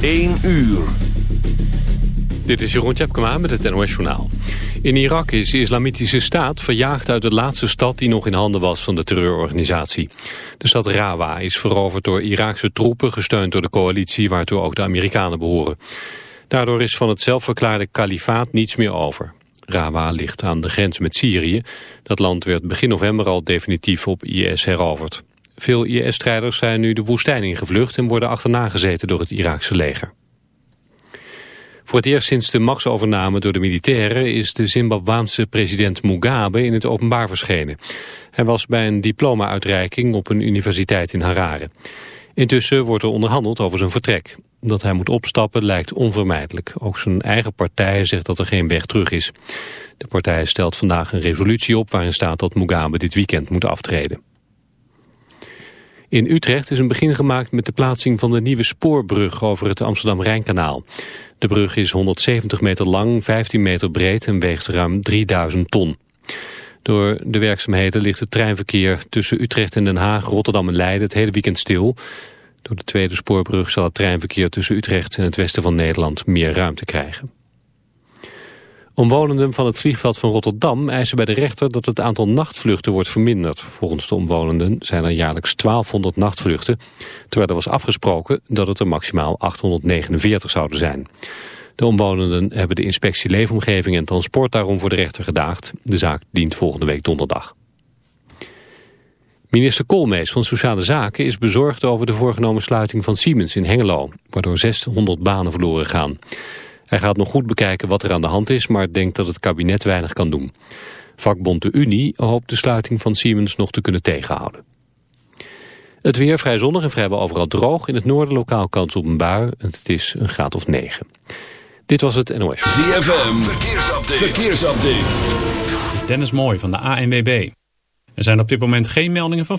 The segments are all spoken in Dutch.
1 uur. Dit is Jeroen Tjepkema met het NOS Journaal. In Irak is de islamitische staat verjaagd uit de laatste stad die nog in handen was van de terreurorganisatie. De stad Rawa is veroverd door Iraakse troepen gesteund door de coalitie waartoe ook de Amerikanen behoren. Daardoor is van het zelfverklaarde kalifaat niets meer over. Rawa ligt aan de grens met Syrië. Dat land werd begin november al definitief op IS heroverd. Veel IS-strijders zijn nu de woestijn ingevlucht en worden achterna gezeten door het Iraakse leger. Voor het eerst sinds de machtsovername door de militairen is de Zimbabwaanse president Mugabe in het openbaar verschenen. Hij was bij een diploma-uitreiking op een universiteit in Harare. Intussen wordt er onderhandeld over zijn vertrek. Dat hij moet opstappen lijkt onvermijdelijk. Ook zijn eigen partij zegt dat er geen weg terug is. De partij stelt vandaag een resolutie op waarin staat dat Mugabe dit weekend moet aftreden. In Utrecht is een begin gemaakt met de plaatsing van de nieuwe spoorbrug over het Amsterdam-Rijnkanaal. De brug is 170 meter lang, 15 meter breed en weegt ruim 3000 ton. Door de werkzaamheden ligt het treinverkeer tussen Utrecht en Den Haag, Rotterdam en Leiden het hele weekend stil. Door de tweede spoorbrug zal het treinverkeer tussen Utrecht en het westen van Nederland meer ruimte krijgen. Omwonenden van het vliegveld van Rotterdam eisen bij de rechter dat het aantal nachtvluchten wordt verminderd. Volgens de omwonenden zijn er jaarlijks 1200 nachtvluchten, terwijl er was afgesproken dat het er maximaal 849 zouden zijn. De omwonenden hebben de inspectie Leefomgeving en Transport daarom voor de rechter gedaagd. De zaak dient volgende week donderdag. Minister Koolmees van Sociale Zaken is bezorgd over de voorgenomen sluiting van Siemens in Hengelo, waardoor 600 banen verloren gaan. Hij gaat nog goed bekijken wat er aan de hand is, maar denkt dat het kabinet weinig kan doen. Vakbond de Unie hoopt de sluiting van Siemens nog te kunnen tegenhouden. Het weer vrij zonnig en vrijwel overal droog. In het noorden lokaal kans op een bui. Het is een graad of 9. Dit was het NOS. ZFM, verkeersupdate. verkeersupdate. Dennis Mooi van de ANWB. Er zijn op dit moment geen meldingen van...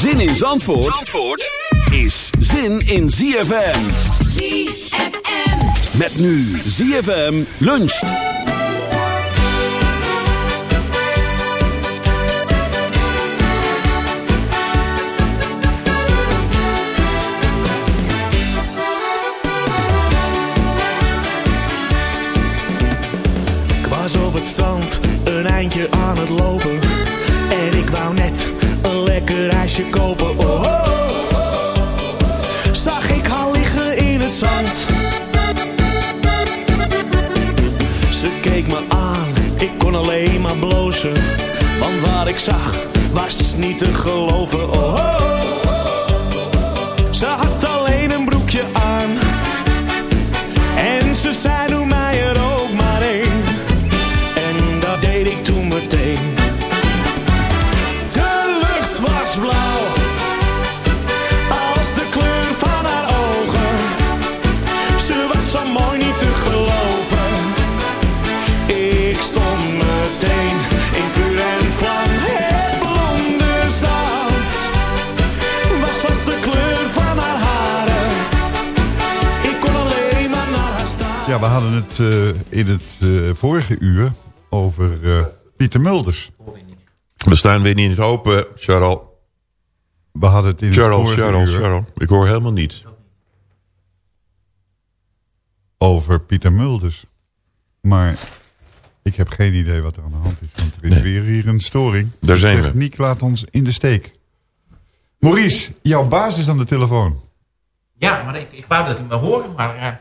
Zin in Zandvoort, Zandvoort is zin in ZFM. ZFM. Met nu ZFM luncht. Ik was op het strand, een eindje aan het lopen. En ik wou net lekker ijsje kopen. Oh, oh. Zag ik haar liggen in het zand. Ze keek me aan, ik kon alleen maar blozen. Want wat ik zag, was niet te geloven. Oh, oh. Ze had in het eh, vorige uur over eh, Pieter Mulders. We staan weer niet open, Charles. We hadden het in Charles, het vorige Charles, uur Charles. Ik hoor helemaal niets. over Pieter Mulders. Maar ik heb geen idee wat er aan de hand is. Want er is Nee. weer hier een storing. Daar zijn de we. techniek laat ons in de steek. Maurice, jouw baas is aan de telefoon. Ja, maar ik, ik wou dat ik me horen, maar... eh,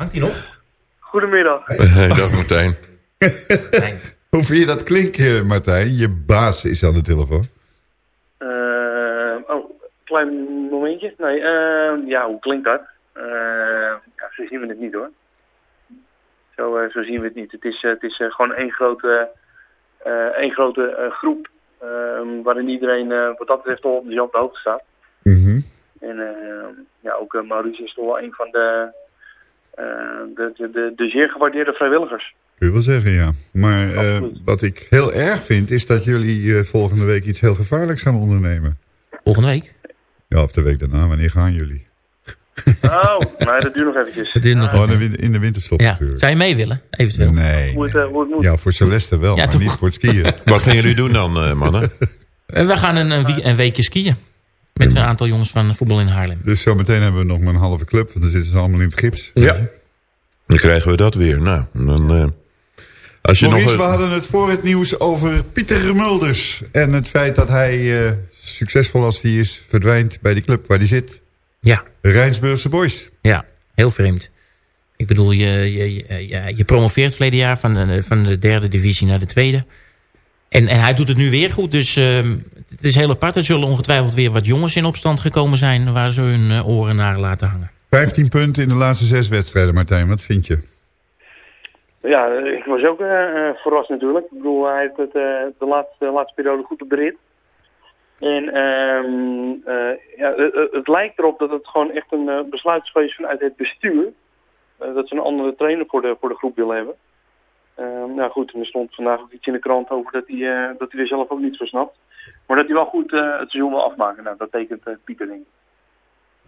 Hangt hij nog? Goedemiddag. Hey, dag Martijn. Hoe vind je dat klinken, Martijn? Je baas is aan de telefoon. Eh, oh, klein momentje. Nee, eh, ja, hoe klinkt dat? Eh, ja, zo zien we het niet hoor. Zo, eh, zo zien we het niet. Het is, eh, het is eh, gewoon één grote, eh, één grote eh, groep eh, waarin iedereen eh, wat dat betreft al op dezelfde hoogte staat. Mhm. En eh, ja, ook eh, Maurice is toch wel een van de, eh, de, de, de, de zeer gewaardeerde vrijwilligers. Kun je wel zeggen, ja. Maar eh, wat ik heel erg vind, is dat jullie eh, volgende week iets heel gevaarlijks gaan ondernemen. Volgende week? Ja, of de week daarna. Wanneer gaan jullie? Oh, nee, dat duurt nog eventjes. Nog Oh, in de, win- in de winterstop Ja, natuurlijk. zou je mee willen? Eventueel. Nee. Hoe het, eh, hoe het moet. Ja, voor Celeste wel, Ja, maar toch? niet voor het skiën. Wat gaan jullie doen dan, eh, mannen? Eh, We gaan een, een weekje skiën. Met een aantal jongens van voetbal in Haarlem. Dus zometeen hebben we nog maar een halve club, want dan zitten ze allemaal in het gips. Ja. Dan krijgen we dat weer. Nou, dan... eh, als je Maurice, nog... we hadden het voor het nieuws over Pieter Mulders. En het feit dat hij, eh, succesvol als hij is, verdwijnt bij die club waar hij zit. Ja, Rijnsburgse Boys. ja, heel vreemd. Ik bedoel, je, je, je, je- je promoveert verleden jaar van de, van de derde divisie naar de tweede. En, en hij doet het nu weer goed, dus ehm, het is heel apart. Er zullen ongetwijfeld weer wat jongens in opstand gekomen zijn... waar ze hun eh, oren naar laten hangen. 15 punten in de laatste zes wedstrijden, Martijn. Wat vind je? Ja, ik was ook eh, eh, verrast natuurlijk. Ik bedoel, hij heeft het eh, de laatste, laatste periode goed op de rit. En ehm, eh, ja, het, het- lijkt erop dat het gewoon echt een besluit is geweest vanuit het bestuur. Eh, dat ze een andere trainer voor de, voor de groep willen hebben. Ehm, nou goed, en er stond vandaag ook iets in de krant over dat hij, eh, dat hij er zelf ook niet van snapt. Maar dat hij wel goed eh, het seizoen wil afmaken. Nou, dat tekent eh, Pieter denk ik.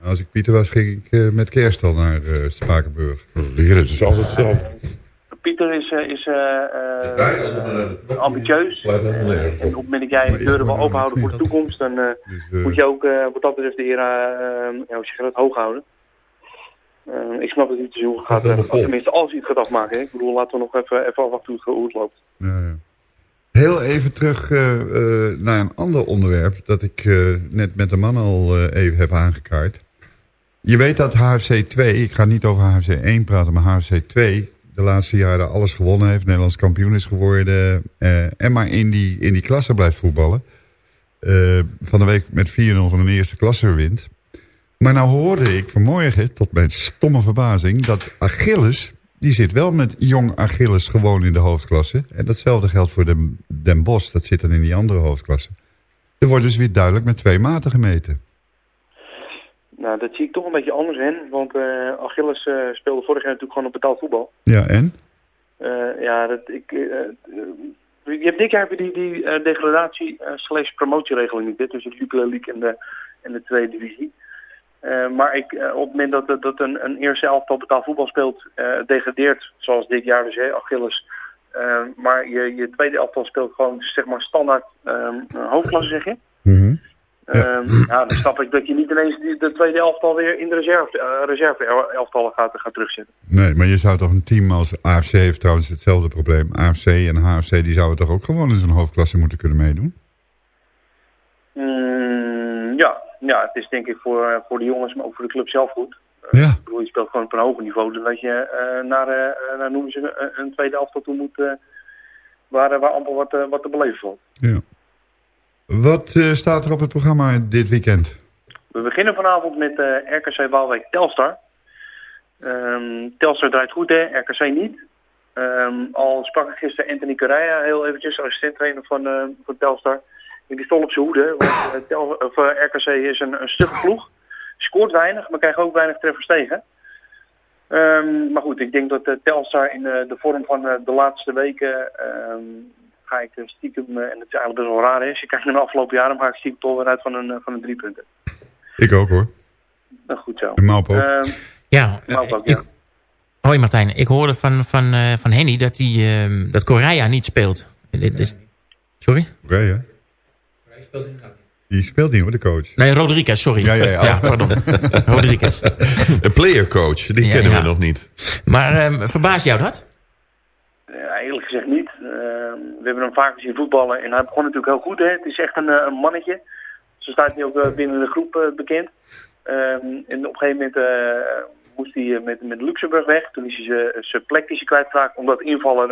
Als ik Pieter was, ging ik eh, met kerst al naar eh, Spakenburg. Heer, het is altijd hetzelfde. Pieter is, eh, is eh, eh, ambitieus. En op het moment dat jij de deuren wil openhouden voor de toekomst, dan eh, Dus, moet je ook wat dat betreft de era, eh, ja, hoe zeg je dat, hoog houden. Eh, ik snap dat hij het seizoen gaat, eh, tenminste als het gaat afmaken. hè. Ik bedoel, laten we nog even, even afwachten hoe het, het loopt. ja. Heel even terug eh, naar een ander onderwerp... dat ik net met de man al even heb aangekaart. Je weet dat HFC 2, ik ga niet over HFC 1 praten... maar HFC 2 de laatste jaren alles gewonnen heeft... Nederlands kampioen is geworden... en maar in die, in die klasse blijft voetballen. Van de week met 4-0 van de eerste klasse wint. Maar nou hoorde ik vanmorgen, tot mijn stomme verbazing... dat Achilles, die zit wel met jong Achilles gewoon in de hoofdklasse. En datzelfde geldt voor de Den Bosch, dat zit dan in die andere hoofdklasse. Er wordt dus weer duidelijk met twee maten gemeten. Nou, dat zie ik toch een beetje anders in, want eh, Achilles eh, speelde vorig jaar natuurlijk gewoon op betaald voetbal. Ja, en? Eh, ja, dat, ik, je hebt dit jaar heb je die, die degradatie slash promotieregeling niet, tussen de Jupiler League en de, en de tweede divisie. Eh, maar ik, eh, op het moment dat, dat een, een eerste elftal betaald voetbal speelt, eh, degradeert, zoals dit jaar dus, hè, Achilles. Maar je, je tweede elftal speelt gewoon zeg maar standaard ehm, hoofdklasse, zeg je. Mhm. Ehm, ja, dan snap ik dat je niet ineens de tweede elftal weer in de reserve, reserve el- elftallen gaat, gaat terugzetten. Nee, maar je zou toch een team als AFC heeft trouwens hetzelfde probleem. AFC en HFC die zouden toch ook gewoon in zo'n hoofdklasse moeten kunnen meedoen? Mm, ja. ja, het is denk ik voor, voor de jongens, maar ook voor de club zelf goed. Eh, Ja. Ik bedoel, je speelt gewoon op een hoger niveau, dan dat je eh, naar, eh, naar noemen ze een, een tweede elftal toe moet, waar, waar amper wat, wat te beleven valt. Ja. Wat staat er op het programma dit weekend? We beginnen vanavond met RKC Waalwijk Telstar. Ehm, Telstar draait goed, hè? RKC niet. Ehm, al sprak ik gisteren Anthony Correa heel eventjes, assistent-trainer van, van Telstar. Die stond op zijn hoede, want eh, Tel, of, eh, RKC is een, een stugge ploeg. Scoort weinig, maar krijgt ook weinig treffers tegen. Ehm, maar goed, ik denk dat eh, Telstar in eh, de vorm van de laatste weken... ehm, ga ik stiekem, en het is eigenlijk best wel raar, als je kijkt naar de afgelopen jaren... maar ga ik stiekem toch weer uit van een, van een drie punten. Ik ook hoor. Nou, goed zo. En Maup ook. Ehm, Ja, Maup ook, ik, ja. hoi Martijn. Ik hoorde van, van, eh, van Henny dat, die, ehm, dat Correa niet speelt. Is- Sorry? Die speelt niet hoor, de coach. Nee, Rodriguez, sorry. Ja, ja, ja. pardon. Rodriguez. Een playercoach, die Ja, kennen ja. we nog niet. Maar ehm verbaast jou dat? Ja, eerlijk gezegd niet. Ehm, we hebben hem vaker zien voetballen en hij begon natuurlijk heel goed. Hè. Het is echt een, eh, een mannetje. Zo staat hij ook eh, binnen de groep eh, bekend. Ehm, en op een gegeven moment eh, moest hij met, met Luxemburg weg. Toen is hij zijn- plek hij kwijtgeraakt. Omdat invaller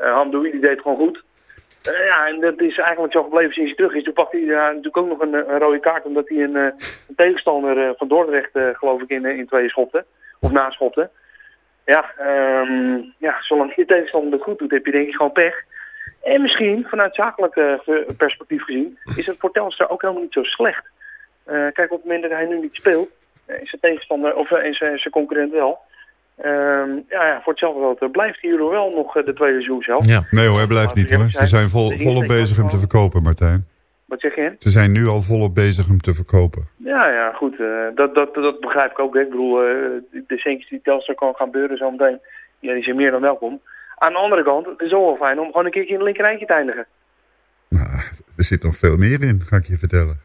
uh, Hamdoui, die deed het gewoon goed. Eh, ja, en dat is eigenlijk zo gebleven sinds hij terug is. Toen pakte hij daar natuurlijk ook nog een, rode kaart. Omdat hij een, eh, een tegenstander eh, van Dordrecht, geloof ik, in, in tweeën schopte. Of naschopte. Ja, ehm, ja, zolang je tegenstander het goed doet, heb je denk ik gewoon pech. En misschien, vanuit zakelijk perspectief gezien, is het voor ook helemaal niet zo slecht. Kijk, op het moment dat hij nu niet speelt, is zijn tegenstander, of is zijn concurrent wel. Ehm, ja, ja, voor hetzelfde geld eh, blijft hij hierdoor wel nog eh, de tweede seizoen zelf. Ja. Nee hoor, hij blijft niet hoor. Ze zijn vol, De volop bezig hem te verkopen, Martijn. Wat zeg je? Ze zijn nu al volop bezig hem te verkopen. Ja, ja, goed. eh, dat, dat, dat begrijp ik ook. Hè. Ik bedoel, eh, de centjes die Telstra kan gaan beuren zometeen, ja, die zijn meer dan welkom. Aan de andere kant, het is ook wel fijn om gewoon een keertje in het linkerijntje te eindigen. Nou, er zit nog veel meer in, ga ik je vertellen.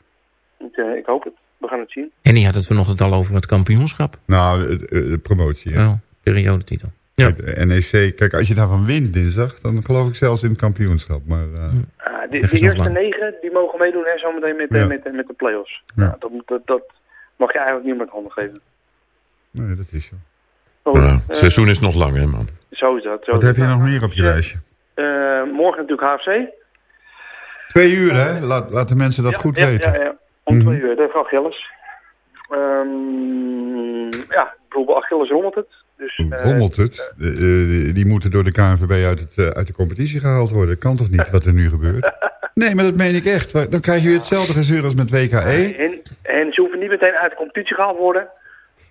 Ik, eh, ik hoop het. We gaan het zien. Henny had het vanochtend al over het kampioenschap. Nou, de, de promotie. hè. Oh, periodetitel. Ja. De NEC, kijk, als je daarvan wint dinsdag, dan geloof ik zelfs in het kampioenschap. Maar eh, Ah, de, eerste lang. negen die mogen meedoen hè, zometeen met, eh, Ja. met, met de play-offs. Ja. Nou, dat, dat, dat mag je eigenlijk niet met handen geven. nee, dat is zo. Oh, Ja, eh, het seizoen is nog lang, hè, man. Zo is dat. Zo Wat is heb je nog meer op je Ja. lijstje? Eh, morgen natuurlijk HFC. Twee uur, hè? Laat, laat de mensen dat ja, goed ja, weten. Ja, ja. Om Mhm. twee uur. Is Achilles. Ehm ja, ik bedoel, bij Achilles rommelt het. Dus, eh, Rommelt het? Eh, die moeten door de KNVB uit, het, eh, uit de competitie gehaald worden. Kan toch niet wat er nu gebeurt? Nee, maar dat meen ik echt. Dan krijg je weer hetzelfde gezeur als met WKE. En, en ze hoeven niet meteen uit de competitie gehaald worden.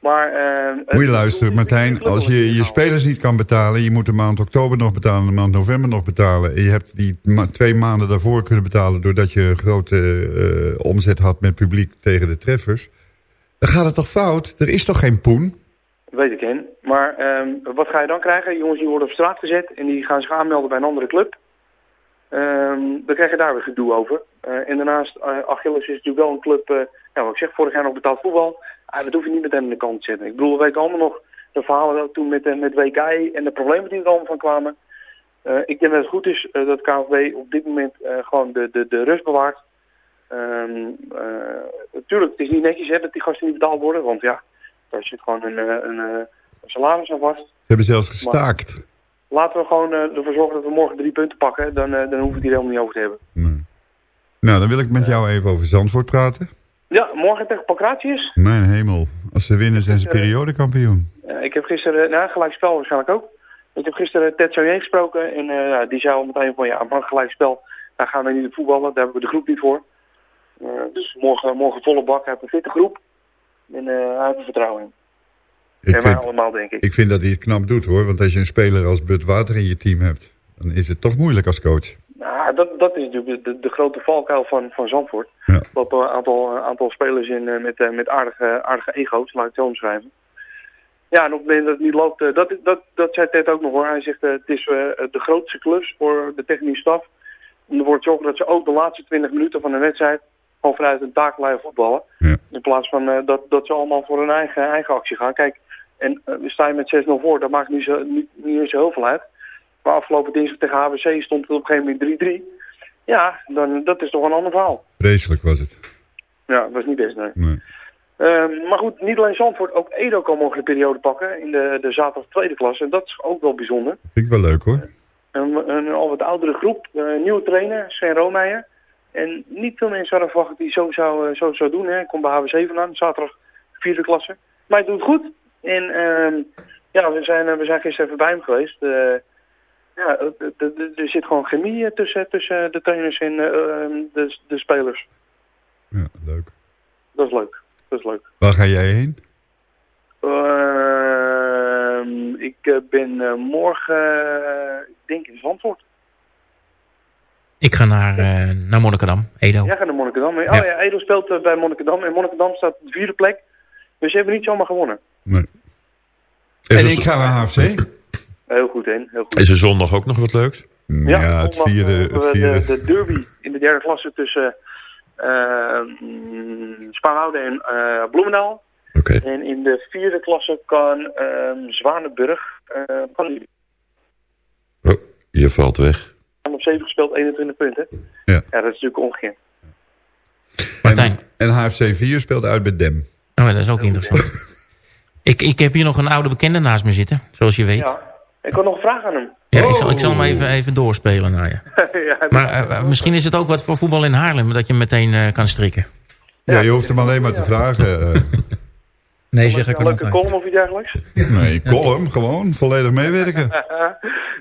Maar, eh, Moet je luisteren, Martijn. Als je je spelers niet kan betalen... je moet de maand oktober nog betalen, de maand november nog betalen... en je hebt die ma- twee maanden daarvoor kunnen betalen... doordat je een grote eh, omzet had met publiek tegen de treffers... dan gaat het toch fout? Er is toch geen poen? Weet ik, hen. Maar ehm, wat ga je dan krijgen? Jongens die worden op straat gezet en die gaan zich aanmelden bij een andere club. Ehm, dan krijg je daar weer gedoe over. Eh, en daarnaast, Achilles is natuurlijk wel een club, ja, wat ik zeg, vorig jaar nog betaald voetbal. Ah, dat hoef je niet meteen aan de kant te zetten. Ik bedoel, we weten allemaal nog de verhalen ook toen met, eh, met WKI en de problemen die er allemaal van kwamen. Eh, ik denk dat het goed is eh, dat KNVB op dit moment gewoon de, de, de rust bewaart. Ehm natuurlijk, het is niet netjes hè, dat die gasten niet betaald worden, want ja, daar zit gewoon een, een, een salaris aan vast. Ze hebben zelfs gestaakt. Laten we gewoon ervoor zorgen dat we morgen drie punten pakken. Dan, dan hoeven we het hier helemaal niet over te hebben. Nee. Nou, dan wil ik met jou even over Zandvoort praten. Ja, morgen tegen Pancratius. Mijn hemel. Als ze winnen zijn ze periodekampioen. Eh, ik heb gisteren, nou gelijk spel waarschijnlijk ook. Ik heb gisteren Ted Saunier gesproken en eh, ja, die zei al meteen van ja, maar gelijk spel, daar gaan we niet voetballen, daar hebben we de groep niet voor. Eh, dus morgen, morgen volle bak, hij heeft een fitte groep en eh, hij heeft er vertrouwen in. Ik en wij vind, allemaal denk ik. ik vind dat hij het knap doet hoor. Want als je een speler als Bud Water in je team hebt... dan is het toch moeilijk als coach. Dat, dat is natuurlijk de, de, de grote valkuil van, van Zandvoort. Ja. Lopen een aantal, aantal spelers in eh, met, eh, met aardige, aardige ego's, laat ik het zo omschrijven. Ja, en op het moment dat het niet loopt, eh, dat, dat, dat zei Ted ook nog hoor. Hij zegt, het is de grootste klus voor de technische staf. Om ervoor te zorgen dat ze ook de laatste 20 minuten van de wedstrijd gewoon vanuit een taak blijven voetballen. Ja. In plaats van dat, dat ze allemaal voor hun eigen, eigen actie gaan. Kijk, en we staan met 6-0 voor, dat maakt niet zo, niet, niet zo heel veel uit. Maar afgelopen dinsdag tegen HWC stond het op een gegeven moment 3-3. Ja, dan, dat is toch een ander verhaal. Vreselijk was het. Ja, dat was niet best, nee. Nee. Ehm, maar goed, niet alleen Zandvoort, ook Edo kan de periode pakken in de, de zaterdag tweede klasse. En dat is ook wel bijzonder. Vind ik wel leuk hoor. Een, een al wat oudere groep, eh, nieuwe trainer, Sven Roomeijer. En niet veel mensen hadden verwacht dat hij zo zou, eh, zo zou doen. Hè. Hij komt bij HWC vandaan, zaterdag vierde klasse. Maar hij doet het goed. En ehm, ja, we zijn, eh, we zijn gisteren even bij hem geweest. Ja, eh, er zit gewoon chemie eh, tussen, tussen de trainers en eh, ehm, de, de spelers. Ja, leuk. Dat is leuk. Dat is leuk. Waar ga jij heen? Ehm, ik ben morgen, eh, ik denk in Zandvoort. Ik ga naar, eh naar Monnikendam, Edo. Jij gaat naar Monnikendam. Oh Ja. ja, Edo speelt bij Monnikendam. En Monnikendam staat op de vierde plek. Dus ze hebben niet zomaar gewonnen. Nee. En ik ga naar HFC. Heel goed, hè? Heel goed. Is er zondag ook nog wat leuks? Ja, het zondag, vierde... eh, Het de, vierde. de derby in de derde klasse tussen eh mm, Spaarwouden en eh, Bloemendaal. Oké. En in de vierde klasse kan ehm Zwanenburg eh kan Oh, je valt weg. op 7 gespeeld, 21 punten. Ja. ja, dat is natuurlijk ongekend. Martijn. En HFC 4 speelt uit bij Dem. Oh, dat is ook interessant. ik, ik heb hier nog een oude bekende naast me zitten, zoals je weet. Ja. Ik had nog een vraag aan hem. ik, zal, ik zal hem even, even doorspelen naar je. ja, Maar eh, misschien is het ook wat voor voetbal in Haarlem, dat je meteen eh, kan strikken. Ja, je hoeft hem alleen maar te vragen. eh. Nee, zeg ik een leuke column of iets dergelijks? nee, column, gewoon, volledig meewerken.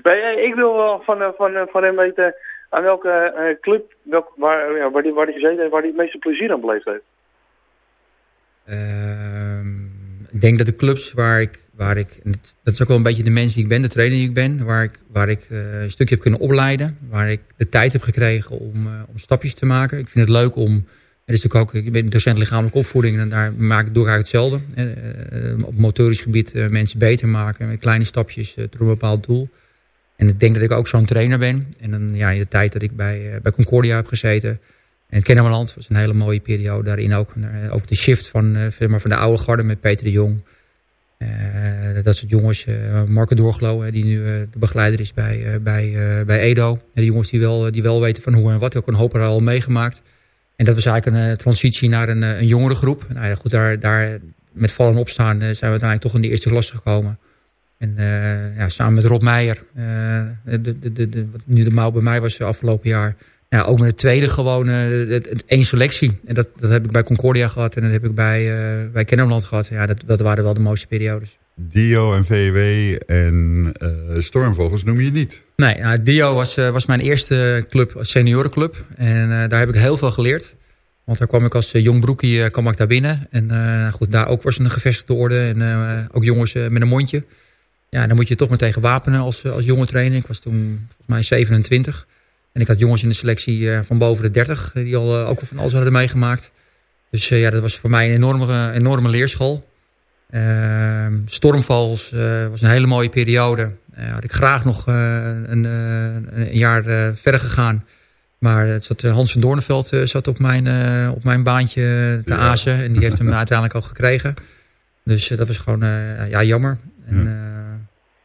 nee, ik wil wel van, van, van hem weten aan welke eh, club, welk, waar, ja, waar, die, waar die gezeten heeft, waar hij het meeste plezier aan beleefd heeft. Ehm, ik denk dat de clubs waar ik, waar ik dat, is ook wel een beetje de mens die ik ben, de trainer die ik ben, waar ik, waar ik eh, een stukje heb kunnen opleiden, waar ik de tijd heb gekregen om, eh, om stapjes te maken. Ik vind het leuk om, het is natuurlijk ook, ik ben docent lichamelijke opvoeding en daar maak ik, eigenlijk hetzelfde. Eh, op motorisch gebied mensen beter maken met kleine stapjes tot een bepaald doel. En ik denk dat ik ook zo'n trainer ben. En dan ja, in de tijd dat ik bij, bij Concordia heb gezeten, en Kennemerland was een hele mooie periode daarin ook. Ook de shift van, van de oude garde met Peter de Jong. Eh, dat soort jongens, eh Marco Doorglo, die nu eh, de begeleider is bij, bij, bij Edo. Die jongens die wel, die wel weten van hoe en wat, ook een hoop er al meegemaakt. En dat was eigenlijk een transitie naar een, een jongere groep. Nou goed, daar, daar met vallen en opstaan zijn we uiteindelijk toch in de eerste klasse gekomen. En ja, samen met Rob Meijer, de, de, de, wat nu de mouw bij mij was afgelopen jaar. Ja, ook met het tweede gewoon eh, één selectie. En dat, dat heb ik bij Concordia gehad en dat heb ik bij, eh bij Kennemerland gehad. Ja, dat, dat waren wel de mooiste periodes. Dio en VW en eh, Stormvogels noem je niet. Nee, nou, Dio was, was mijn eerste club, seniorenclub. En daar heb ik heel veel geleerd. Want daar kwam ik als jong broekie kwam ik daar binnen. En eh, goed, daar ook was een gevestigde orde. En ook jongens met een mondje. Ja, dan moet je toch maar tegen wapenen als, als jonge trainer. Ik was toen volgens mij 27. En ik had jongens in de selectie eh, van boven de 30. eh, Die al eh, ook wel van alles hadden meegemaakt. Dus ja, dat was voor mij een enorme, enorme leerschool. Ehm, Stormvogels eh, was een hele mooie periode. Had ik graag nog een, een jaar verder gegaan. Maar het zat, Hans van Doornveld eh, zat op mijn, op mijn baantje te azen. En die heeft hem uiteindelijk al gekregen. Dus dat was gewoon ja, jammer. En, eh,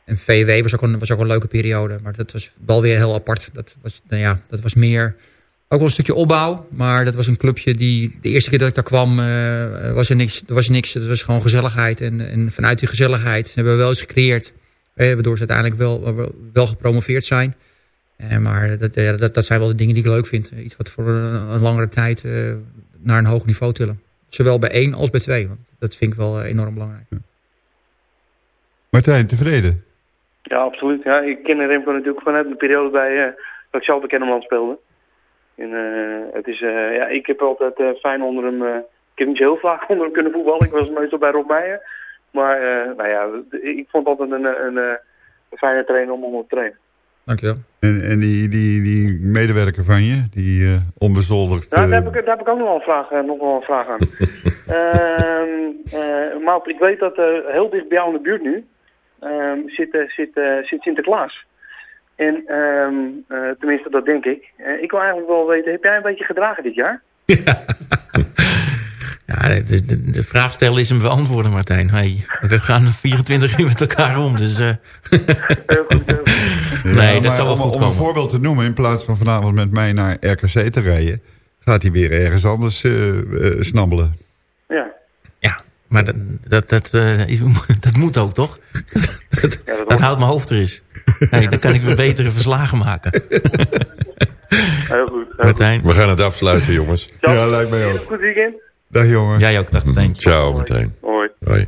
en VW was ook, een, was ook een leuke periode. Maar dat was wel weer heel apart. Dat was, nou ja, dat was meer... Ook wel een stukje opbouw. Maar dat was een clubje die... De eerste keer dat ik daar kwam eh, was er niks. Er was niks. Het was gewoon gezelligheid. En, en vanuit die gezelligheid hebben we wel iets gecreëerd. Eh, waardoor ze uiteindelijk wel, wel, gepromoveerd zijn. Eh, maar dat, dat, dat zijn wel de dingen die ik leuk vind. Iets wat voor een, een langere tijd eh, naar een hoog niveau tillen. Zowel bij één als bij twee. Want dat vind ik wel eh, enorm belangrijk. Martijn, tevreden? Ja, absoluut. Ja, ik ken Remco natuurlijk vanuit de periode bij, eh, dat ik zelf bij Kennemerland speelde. En eh, het is, eh, ja, ik heb altijd fijn onder hem, eh, ik heb niet zo heel vaak onder hem kunnen voetballen. Ik was meestal bij Rob Meijer. Maar eh, nou ja, ik vond altijd een, een, een, eh, een fijne trainer om onder te trainen. Dankjewel. En, en die, die, die medewerker van je, die eh onbezoldigd... Nou, daar, heb ik, daar heb ik ook nog wel een vraag, nog wel een vraag aan. Ehm eh, Maap, ik weet dat eh, heel dicht bij jou in de buurt nu ehm, zit, eh, zit, eh, zit Sinterklaas. En ehm, eh, tenminste, dat denk ik. Eh, ik wil eigenlijk wel weten, heb jij een beetje gedragen dit jaar? Ja, de, de, de vraag stellen is hem beantwoorden, Martijn. Hey, we gaan 24 uur met elkaar om, dus... eh, Ja, nee, dat zal wel om, goed om een komen. voorbeeld te noemen, in plaats van vanavond met mij naar RKC te rijden, gaat hij weer ergens anders snabbelen. Ja. Maar dat, dat, dat, eh, dat moet ook, toch? dat, dat houdt mijn hoofd er eens. Hey, dan kan ik weer betere verslagen maken. Heel goed. Martijn. We gaan het afsluiten, jongens. Ja, lijkt mij ook. Goed weekend. Dag jongen. Jij ook, dag Martijn. Ciao, Martijn. Hoi. Hoi.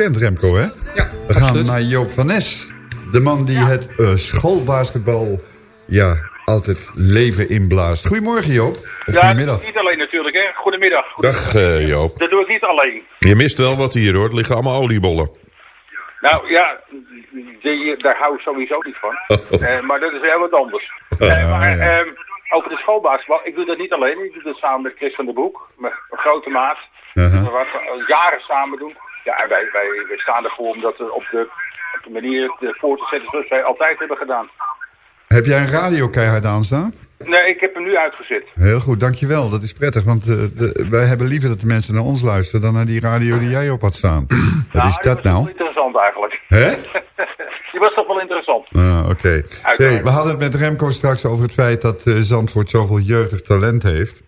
Kent. Remco, hè? Ja, We gaan absoluut. naar Joop van Nes. De man die het eh, schoolbasketbal ja, altijd leven inblaast. Goedemorgen Joop. Of Ja, goedemiddag. niet alleen natuurlijk, hè. Goedemiddag. Dag eh, Joop. Dat doe ik niet alleen. Je mist wel wat hier hoor. Het liggen allemaal oliebollen. Nou ja, die, daar hou ik sowieso niet van. Eh, maar dat is heel wat anders. Eh, maar ja. ehm, over de schoolbasketbal, ik doe dat niet alleen. Ik doe dat samen met Chris van der Broek, mijn grote maat. Uh-huh. Wat we al jaren samen doen. Ja, wij, wij, wij staan ervoor om dat eh, op de, op de manier voor te zetten zoals wij altijd hebben gedaan. Heb jij een radio keihard aanstaan? Nee, ik heb hem nu uitgezet. Heel goed, dankjewel. Dat is prettig, want eh, de, wij hebben liever dat de mensen naar ons luisteren... dan naar die radio die jij op had staan. Wat is dat nou? interessant eigenlijk. Hè? Die was toch wel interessant. Ah, Oké. Hey, we hadden het met Remco straks over het feit dat eh, Zandvoort zoveel jeugdig talent heeft.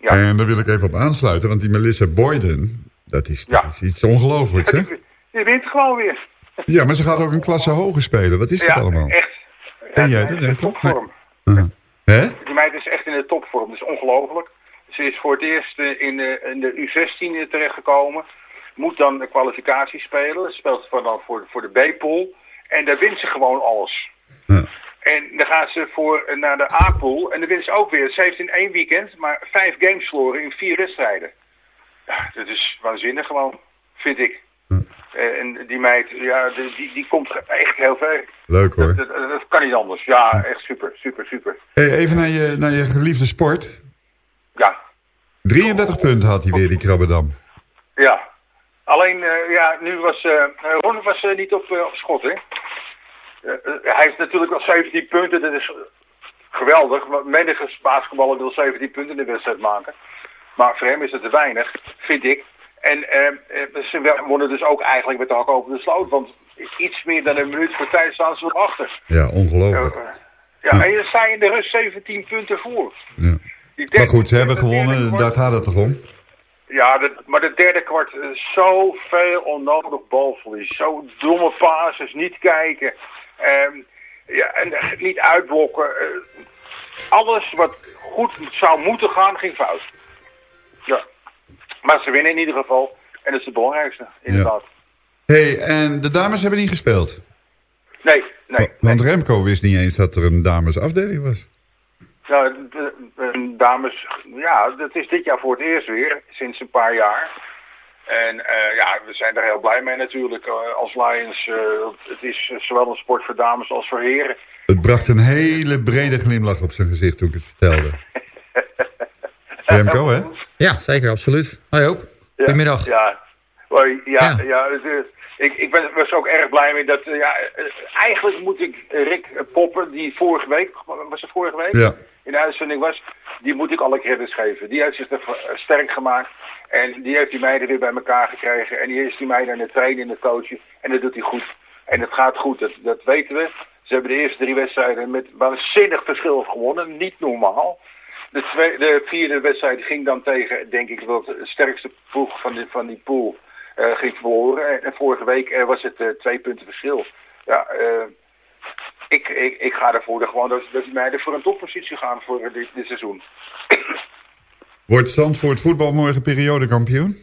Ja. En daar wil ik even op aansluiten, want die Melissa Boyden, dat is, dat is iets ongelooflijks, hè? Je wint gewoon weer. Ja, maar ze gaat ook een klasse hoger spelen. Wat is dat ja, allemaal? echt. Ken Ja, jij dat, topvorm. Hè? Die meid is echt in de topvorm. Dat is ongelooflijk. Ze is voor het eerst eh, in de, in de U16 terechtgekomen. Moet dan de kwalificatie spelen. Speelt voor, dan voor, voor de B-pool. En daar wint ze gewoon alles. En dan gaat ze voor, eh, naar de A-pool. En dan wint ze ook weer. Ze heeft in één weekend maar vijf games verloren in vier wedstrijden. Ja, dat is waanzinnig gewoon, vind ik. Eh, en die meid, ja, die, die, komt echt heel ver. Leuk hoor. Dat, dat, dat kan niet anders. Ja, echt super, super, super. Hey, even naar je, naar je geliefde sport. Ja, 33 punten had hij weer, die Krabbedam. ja. Alleen, eh, ja, nu was eh Ron was niet op, op schot, hè. Hij heeft natuurlijk wel 17 punten, dat is geweldig. Want menige basketballer wil 17 punten in de wedstrijd maken. Maar voor hem is het te weinig, vind ik. En eh, eh, ze wonnen dus ook eigenlijk met de hak over de sloot. Want iets meer dan een minuut voor tijd staan ze nog achter. Ja, ongelooflijk. Eh, ja, en dan sta je in de rust 17 punten voor. Ja. Derde- Maar goed, ze hebben gewonnen, daar gaat het toch om? Ja, de- maar de derde kwart, eh, zoveel onnodig balverlies. Zo domme passes, niet kijken. Ehm, ja, en niet uitblokken. alles wat goed zou moeten gaan, ging fout. Ja. Maar ze winnen in ieder geval. En dat is het belangrijkste, inderdaad. hey, en de dames hebben niet gespeeld. Nee, nee. Want Remco wist niet eens dat er een damesafdeling was. Nou, de, de dames, ja, dat is dit jaar voor het eerst weer, sinds een paar jaar. En eh, ja, we zijn er heel blij mee natuurlijk eh, als Lions. eh, het is zowel een sport voor dames als voor heren. Het bracht een hele brede glimlach op zijn gezicht toen ik het vertelde. Remco, hè? Ja, zeker, absoluut. Hoi Joop. Goedemiddag. Ja, Hoi, ja, ja. het, eh, ik, ik ben, was ook erg blij mee dat, ja, eigenlijk moet ik Rick Poppen, die vorige week, was het vorige week? Ja. In de uitzending was, die moet ik alle credits geven. Die heeft zich er sterk gemaakt en die heeft die meiden weer bij elkaar gekregen. En die is die meiden aan het trainen en het coachen en dat doet hij goed. En het gaat goed, dat, dat weten we. Ze hebben de eerste drie wedstrijden met waanzinnig verschil gewonnen, niet normaal. De, twee, de vierde wedstrijd ging dan tegen, denk ik, wel de sterkste ploeg van, die van die pool. eh, ging verloren. En, vorige week eh, was het eh, twee punten verschil. Ja, ik, ik, ik ga ervoor dat gewoon dat, dat die meiden voor een toppositie gaan voor dit, dit seizoen. Wordt Zandvoort voetbal morgen periodekampioen?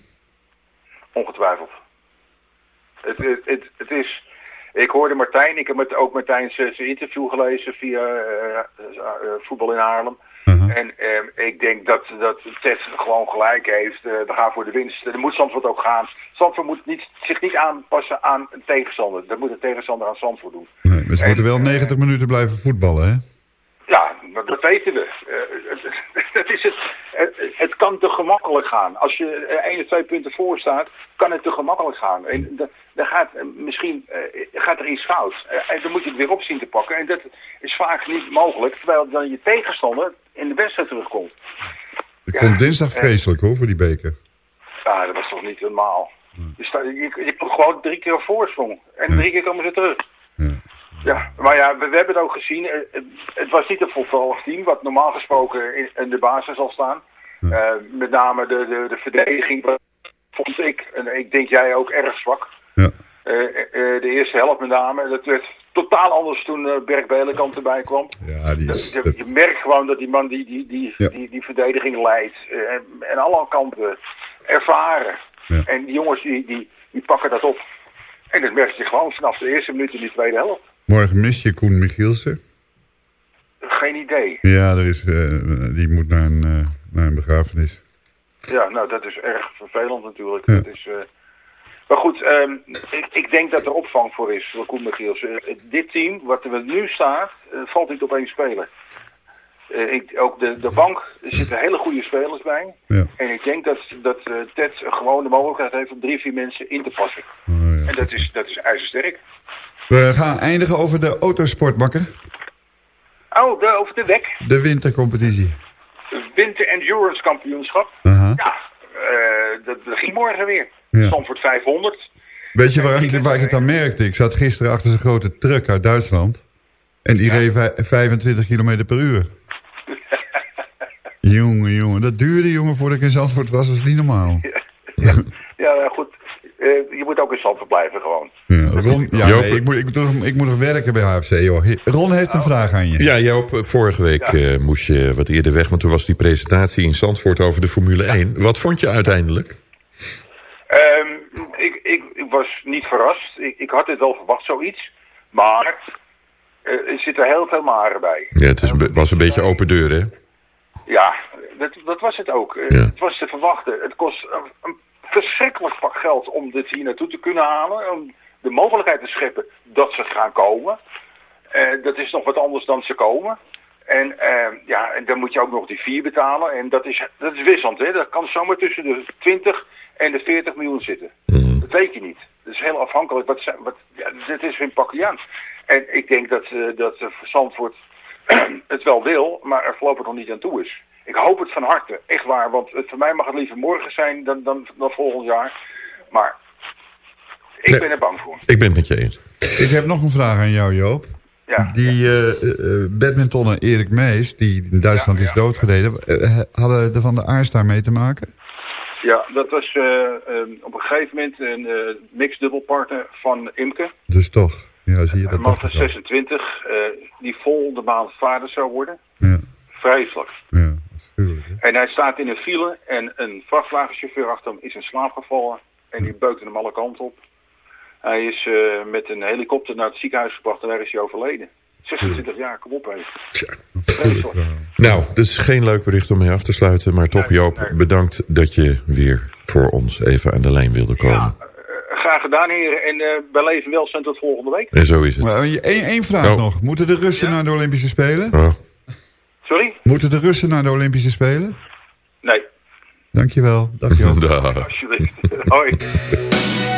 Ongetwijfeld. Het, het, het, het is... Ik hoorde Martijn, ik heb met, ook Martijn zijn interview gelezen via Voetbal in Haarlem. En eh, ik denk dat, dat Ted gewoon gelijk heeft. eh, we gaan voor de winst. Er moet Zandvoort ook gaan. Zandvoort moet niet, zich niet aanpassen aan een tegenstander. Dat moet de tegenstander aan Zandvoort doen. Nee, maar ze moeten wel 90 minuten blijven voetballen, hè? Ja, dat weten we. Eh, het, het, is het, het, kan te gemakkelijk gaan. Als je eh, één of twee punten voor staat, kan het te gemakkelijk gaan. En da- dan gaat eh, misschien eh, gaat er iets fout. Eh, en dan moet je het weer op zien te pakken. En dat is vaak niet mogelijk, terwijl dan je tegenstander in de wedstrijd terugkomt. Ik vond dinsdag vreselijk, hoor, voor die beker. Ja, dat was toch niet normaal. Je, sta, je, je komt gewoon drie keer op voorsprong. En drie keer komen ze terug. Ja, maar ja, we, we hebben het ook gezien. eh, Het, het was niet een voltallig team, wat normaal gesproken in, in de basis zal staan. Eh, met name de, de, de verdediging vond ik, en ik denk jij ook, erg zwak. Ja. Eh, eh, de eerste helft met name. Dat werd totaal anders toen uh, Berg Belenkamp erbij kwam. Ja, die is... Je, je merkt gewoon dat die man die, die, die, Ja. die, die verdediging leidt. eh, en, en alle kanten ervaren. Ja. En die jongens die, die, die pakken dat op. En dat merk je gewoon vanaf de eerste minuut in die tweede helft. Morgen mis je Koen Michielsen. Geen idee. Ja, er is, eh, die moet naar een, eh, naar een begrafenis. Ja, nou dat is erg vervelend natuurlijk. Ja. Dat is, eh, Maar goed, ehm, ik, ik denk dat er opvang voor is voor Koen Michiels. Eh, dit team, wat er nu staat, eh, valt niet op één speler. Eh, ik, ook de, de bank, er zitten hele goede spelers bij. Ja. En ik denk dat, dat Ted gewoon de mogelijkheid heeft om drie, vier mensen in te passen. Oh, En dat is, dat is ijzersterk. We gaan eindigen over de autosportbakker. Oh, de, over de WEC. De wintercompetitie. Winter Endurance Kampioenschap. Ja, dat, dat ging morgen weer. Ja. Stamford 500. Weet je waar ik, waar ik het aan merkte? Ik zat gisteren achter zo'n grote truck uit Duitsland. En die reed vij- 25 km per uur. jongen, jongen. Dat duurde, jongen, voordat ik in Zandvoort was. was niet normaal. Ja, nou goed. Eh, je moet ook in Zandvoort blijven gewoon. Ja, Ron, ja, Joop. nee, ik, moet, ik, moet nog, ik moet nog werken bij HFC, joh. Ron heeft een vraag aan je. Ja, Joop, vorige week eh, moest je wat eerder weg, want toen was die presentatie in Zandvoort over de Formule 1. Wat vond je uiteindelijk? Ehm, ik, ik, ik was niet verrast. Ik, ik had dit wel verwacht, zoiets. Maar eh, er zitten heel veel maren bij. Ja, het is, was een beetje open deur, hè? Ja, dat, dat was het ook. Eh, Ja. Het was te verwachten. Het kost een, een verschrikkelijk pak geld om dit hier naartoe te kunnen halen. Om de mogelijkheid te scheppen dat ze gaan komen. Eh, dat is nog wat anders dan ze komen. En, eh, ja, en dan moet je ook nog die vier betalen. En dat is, dat is wisselend. Hè? Dat kan zomaar tussen de 20 en de 40 miljoen zitten. Dat weet je niet. Dat is heel afhankelijk. Wat, wat, ja, dit is hun pakje aan. En ik denk dat, eh dat Zandvoort het wel wil, maar er voorlopig nog niet aan toe is. Ik hoop het van harte, echt waar. Want het, voor mij mag het liever morgen zijn dan, dan, dan volgend jaar. Maar ik Nee. ben er bang voor. Ik ben het met je eens. Ik heb nog een vraag aan jou, Joop. Ja. Die eh eh, badmintonner Erik Mees, die in Duitsland is doodgereden... eh, hadden er van de Aars daarmee te maken? Ja, dat was eh, ehm, op een gegeven moment een uh, mixed dubbelpartner van Imke. Dus toch. Ja, zie je Een dat man toch van wel. 26, eh, die volgende maand vader zou worden. Ja, Vreselijk. ja. En hij staat in een file en een vrachtwagenchauffeur achter hem is in slaap gevallen. En die beukte hem alle kanten op. Hij is eh, met een helikopter naar het ziekenhuis gebracht en daar is hij overleden. 26 jaar, kom op even. Nou, dit is geen leuk bericht om mee af te sluiten. Maar toch, Joop, bedankt dat je weer voor ons even aan de lijn wilde komen. Eh, graag gedaan heren en eh bij leven welzijn tot volgende week. En zo is het. Maar één één vraag Oh. nog. Moeten de Russen naar de Olympische Spelen? Oh. Sorry? Moeten de Russen naar de Olympische Spelen? Nee, Dankjewel. Joop. Dag. alsjeblieft. Hoi.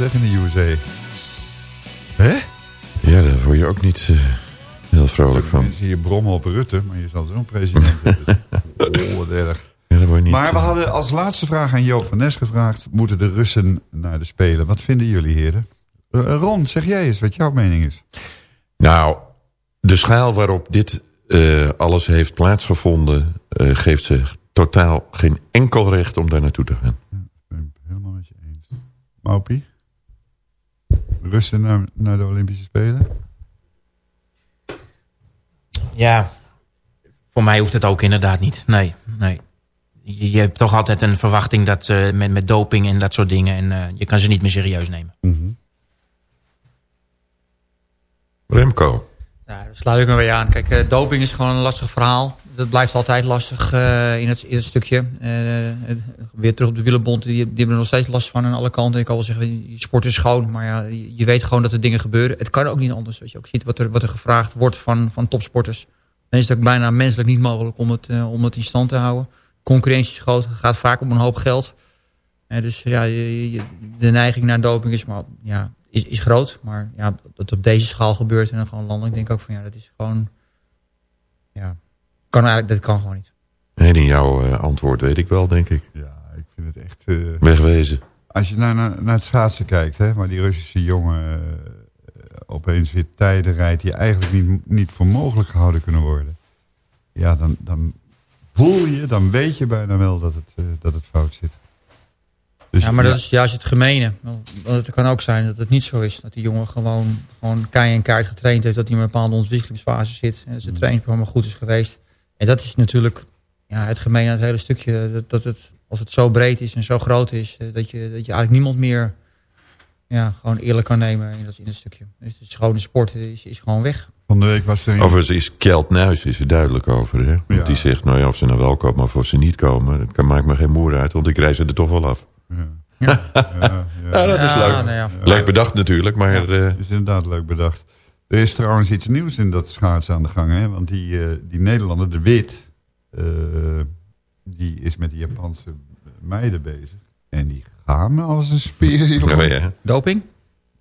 in de USA. Hè? Ja, daar word je ook niet eh, heel vrolijk van. Mensen hier brommen op Rutte, maar je zal zo'n president hebben. oh, wat erg. Ja, daar word je niet, Maar we eh, hadden als laatste vraag aan Joop van Nes gevraagd... moeten de Russen naar de Spelen? Wat vinden jullie, heren? Eh, Ron, zeg jij eens wat jouw mening is. Nou, de schaal waarop dit alles heeft plaatsgevonden... geeft ze totaal geen enkel recht om daar naartoe te gaan. Helemaal met je eens. Maupie? Russen naar, naar de Olympische Spelen? Ja, voor mij hoeft het ook inderdaad niet. Nee, nee. Je, je hebt toch altijd een verwachting dat eh, met, met doping en dat soort dingen. En eh, je kan ze niet meer serieus nemen. Remco. Ja, daar sluit ik me weer aan. Kijk, eh, doping is gewoon een lastig verhaal. Dat blijft altijd lastig eh, in, het, in stukje. Eh, eh, weer terug op de wielenbond. Die, die hebben er nog steeds last van aan alle kanten. Ik kan wel zeggen, die sport is schoon. Maar ja, je je weet gewoon dat er dingen gebeuren. Het kan ook niet anders. Als je ook ziet wat er, wat er gevraagd wordt van, van topsporters. Dan is het ook bijna menselijk niet mogelijk om het, om het in stand te houden. Concurrentie is groot. Gaat vaak om een hoop geld. Dus ja, je- je- de neiging naar doping is, maar, ja, is, is groot. Maar ja, dat op deze schaal gebeurt en dan gewoon landelijk denk ik ook van ja, dat is gewoon... Ja, kan eigenlijk, dat kan gewoon niet. En in jouw eh, antwoord weet ik wel, denk ik. Ja, ik vind het echt... eh, Wegwezen. Als je naar, naar, naar het schaatsen kijkt, hè, waar die Russische jongen eh, opeens weer tijden rijdt die eigenlijk niet, niet voor mogelijk gehouden kunnen worden. Ja, dan, dan voel je, dan weet je bijna wel dat het, eh, dat het fout zit. Dus, ja, maar dat is juist het gemene. Want het kan ook zijn dat het niet zo is. Dat die jongen gewoon, gewoon kei en kaart getraind heeft. Dat hij in een bepaalde ontwikkelingsfase zit. En dat zijn trainingsprogramma goed is geweest. En dat is natuurlijk ja, het gemene aan het hele stukje. Dat, dat het, als het zo breed is en zo groot is. eh, Dat je, dat je eigenlijk niemand meer ja, gewoon eerlijk kan nemen in dat, in dat stukje. Dus de schone sport is, is gewoon weg. Van de week was er een... Overigens is Kjeld Nuis is er duidelijk over. Hè? Want Ja. die zegt, nou ja, of ze nou wel komen of of ze niet komen... dat kan- maakt me geen moer uit, want ik reis er toch wel af. Ja, ja. Ja, dat is Ja, leuk. nou ja. Leuk bedacht natuurlijk, maar... eh, Dat is inderdaad leuk bedacht. Er is trouwens iets nieuws in dat schaatsen aan de gang. Hè? Want die, eh, die Nederlander, de Wit, eh, die is met de Japanse meiden bezig. En die gaan me als een spier. Oh. Doping?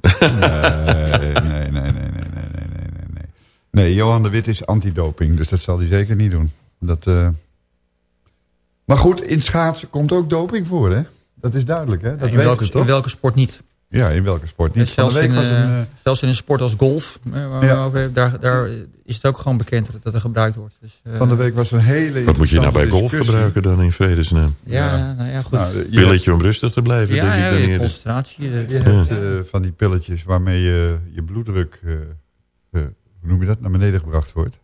nee, nee, nee, nee, nee, nee, nee, nee. Nee, Johan de Wit is antidoping, dus dat zal hij zeker niet doen. Dat. Eh, maar goed, in schaatsen komt ook doping voor, hè? Dat is duidelijk, hè? Dat in, welke, in welke sport niet? Ja, in welke sport niet. Van de zelfs, week in, was eh, een... eh, zelfs in een sport als golf, eh, Ja. ook, eh, daar, daar is het ook gewoon bekend dat, dat er gebruikt wordt. Dus, eh, Van de week was een hele Wat moet je nou bij golf gebruiken dan in vredesnaam? Ja, Ja. nou ja, goed. Nou, je Pilletje om rustig te blijven, ja, denk ik ja, dan je concentratie. Je hebt eh, van die pilletjes waarmee je, je bloeddruk, hoe noem je dat, naar beneden gebracht wordt.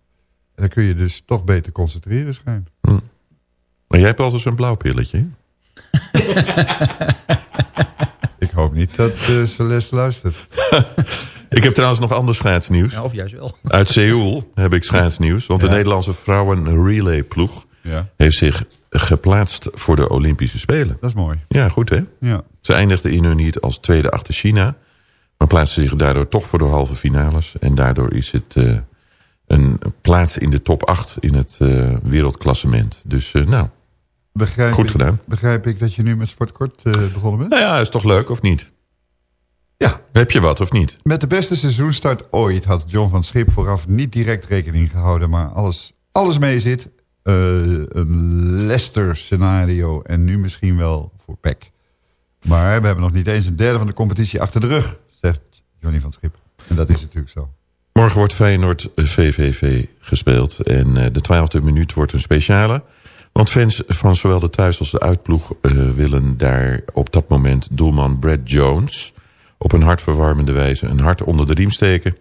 En dan kun je dus toch beter concentreren schijn. Maar jij hebt altijd zo'n blauw pilletje. Ik hoop niet dat eh, Celeste luistert. Ik heb trouwens nog ander schaatsnieuws. ja, of juist wel. Uit Seoul heb ik schaatsnieuws. Want de. Nederlandse vrouwen relay ploeg Ja, heeft zich geplaatst voor de Olympische Spelen. dat is mooi. Ja, goed hè? Ja. Ze eindigden in hun heat als tweede achter China. Maar plaatsten zich daardoor toch voor de halve finales. En daardoor is het eh, een plaats in de top 8 in het eh, wereldklassement. Dus eh, nou, Begrijp Goed ik, gedaan. Begrijp ik dat je nu met sportkort eh, begonnen bent? nou ja, is toch leuk of niet? Ja. Heb je wat of niet? Met de beste seizoenstart ooit had John van Schip vooraf niet direct rekening gehouden. Maar alles, alles mee zit. Eh, een Leicester scenario en nu misschien wel voor PEC. Maar we hebben nog niet eens een derde van de competitie achter de rug, zegt Johnny van Schip. En dat is natuurlijk zo. Morgen wordt Feyenoord eh, VVV gespeeld. En eh, de twaalfde minuut wordt een speciale. Want fans van zowel de thuis- als de uitploeg eh, willen daar op dat moment doelman Brad Jones... op een hartverwarmende wijze een hart onder de riem steken.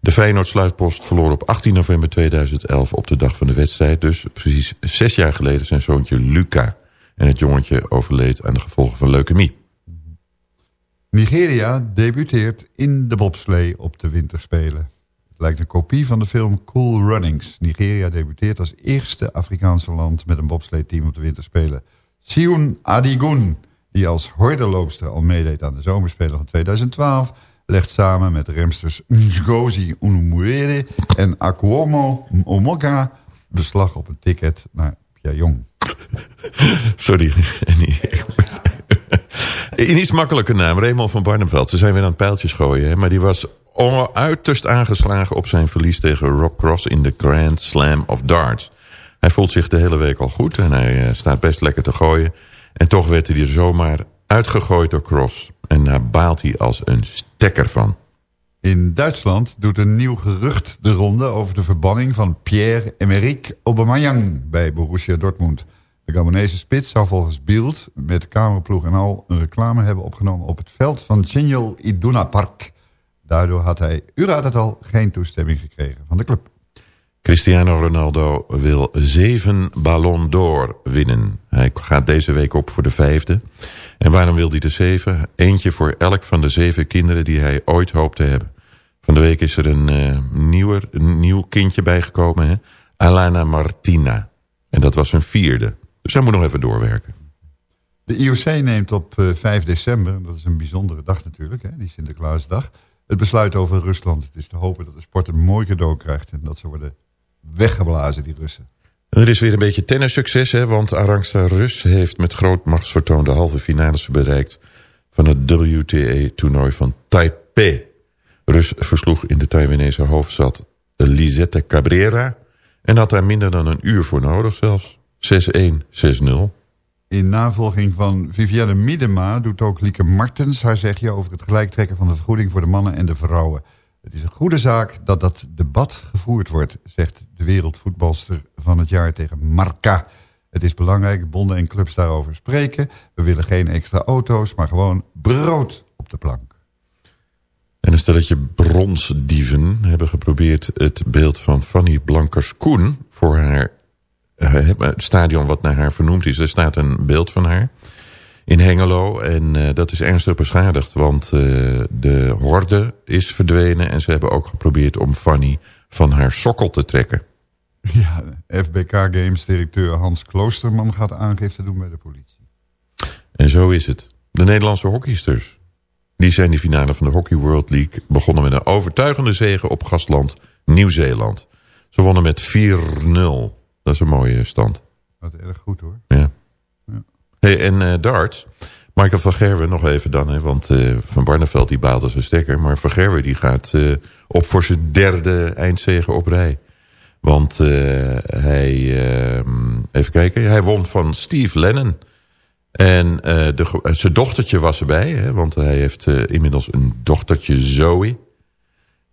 De Feyenoord sluitpost verloor op 18 november 2011 op de dag van de wedstrijd. Dus precies zes jaar geleden zijn zoontje Luca. En het jongetje overleed aan de gevolgen van leukemie. Nigeria debuteert in de bobslee op de winterspelen. Lijkt een kopie van de film Cool Runnings. Nigeria debuteert als eerste Afrikaanse land met een bobslee-team op de winterspelen. Sion Adigun, die als hordenloopster al meedeed aan de zomerspelen van 2012... legt samen met remsters Ngozi Unumurere en Akuomo Omoga... beslag op een ticket naar Pyongyang. Sorry. Een iets makkelijke naam, Raymond van Barneveld. Ze zijn weer aan het pijltjes gooien. Hè? Maar die was uiterst aangeslagen op zijn verlies tegen Rob Cross... in de Grand Slam of Darts. Hij voelt zich de hele week al goed en hij eh, staat best lekker te gooien. En toch werd hij er zomaar uitgegooid door Cross. En daar baalt hij als een stekker van. In Duitsland doet een nieuw gerucht de ronde over de verbanning van Pierre-Emerick Aubameyang bij Borussia Dortmund. De Gabonese spits zou volgens Bild met cameraploeg en al een reclame hebben opgenomen op het veld van Signal Iduna Park. Daardoor had hij, u raadt het al, geen toestemming gekregen van de club. Cristiano Ronaldo wil zeven Ballon d'Or winnen. Hij gaat deze week op voor de vijfde. En waarom wil hij de zeven? Eentje voor elk van de zeven kinderen die hij ooit hoopt te hebben. Van de week is er een, eh, nieuwer, een nieuw kindje bijgekomen. Hè? Alana Martina. En dat was zijn vierde. Dus hij moet nog even doorwerken. De IOC neemt op eh, 5 december, dat is een bijzondere dag natuurlijk, hè, die Sinterklaasdag, het besluit over Rusland. Het is te hopen dat de sport een mooi cadeau krijgt en dat ze worden weggeblazen, die Russen. Er is weer een beetje tennissucces, hè, want Arangsta Rus heeft met groot machtsvertoon de halve finales bereikt van het WTA-toernooi van Taipei. Rus versloeg in de Taiwanese hoofdstad Lisette Cabrera en had daar minder dan een uur voor nodig zelfs. 6-1, 6-0. In navolging van Vivienne Miedema doet ook Lieke Martens haar zegje over het gelijktrekken van de vergoeding voor de mannen en de vrouwen. Het is een goede zaak dat dat debat gevoerd wordt, zegt de wereldvoetbalster van het jaar tegen Marca. Het is belangrijk, bonden en clubs daarover spreken. We willen geen extra auto's, maar gewoon brood op de plank. En een stelletje bronsdieven hebben geprobeerd het beeld van Fanny Blankers-Koen voor haar het stadion wat naar haar vernoemd is. Er staat een beeld van haar in Hengelo en eh, dat is ernstig beschadigd, want eh, de horde is verdwenen en ze hebben ook geprobeerd om Fanny van haar sokkel te trekken. Ja, FBK Games directeur Hans Kloosterman gaat aangifte doen bij de politie. En zo is het. De Nederlandse hockeysters. Die zijn de finale van de Hockey World League begonnen met een overtuigende zege op gastland Nieuw-Zeeland. Ze wonnen met 4-0. Dat is een mooie stand. Wat erg goed hoor. Ja. Ja. Hey, en eh, darts. Michael van Gerwen nog even dan. Hè, want eh, Van Barneveld die baalt als een stekker. Maar van Gerwen die gaat eh, op voor zijn derde eindzege op rij. Want hij... eh, even kijken. Hij won van Steve Lennon. En de, zijn dochtertje was erbij. Hè, want hij heeft inmiddels een dochtertje Zoe.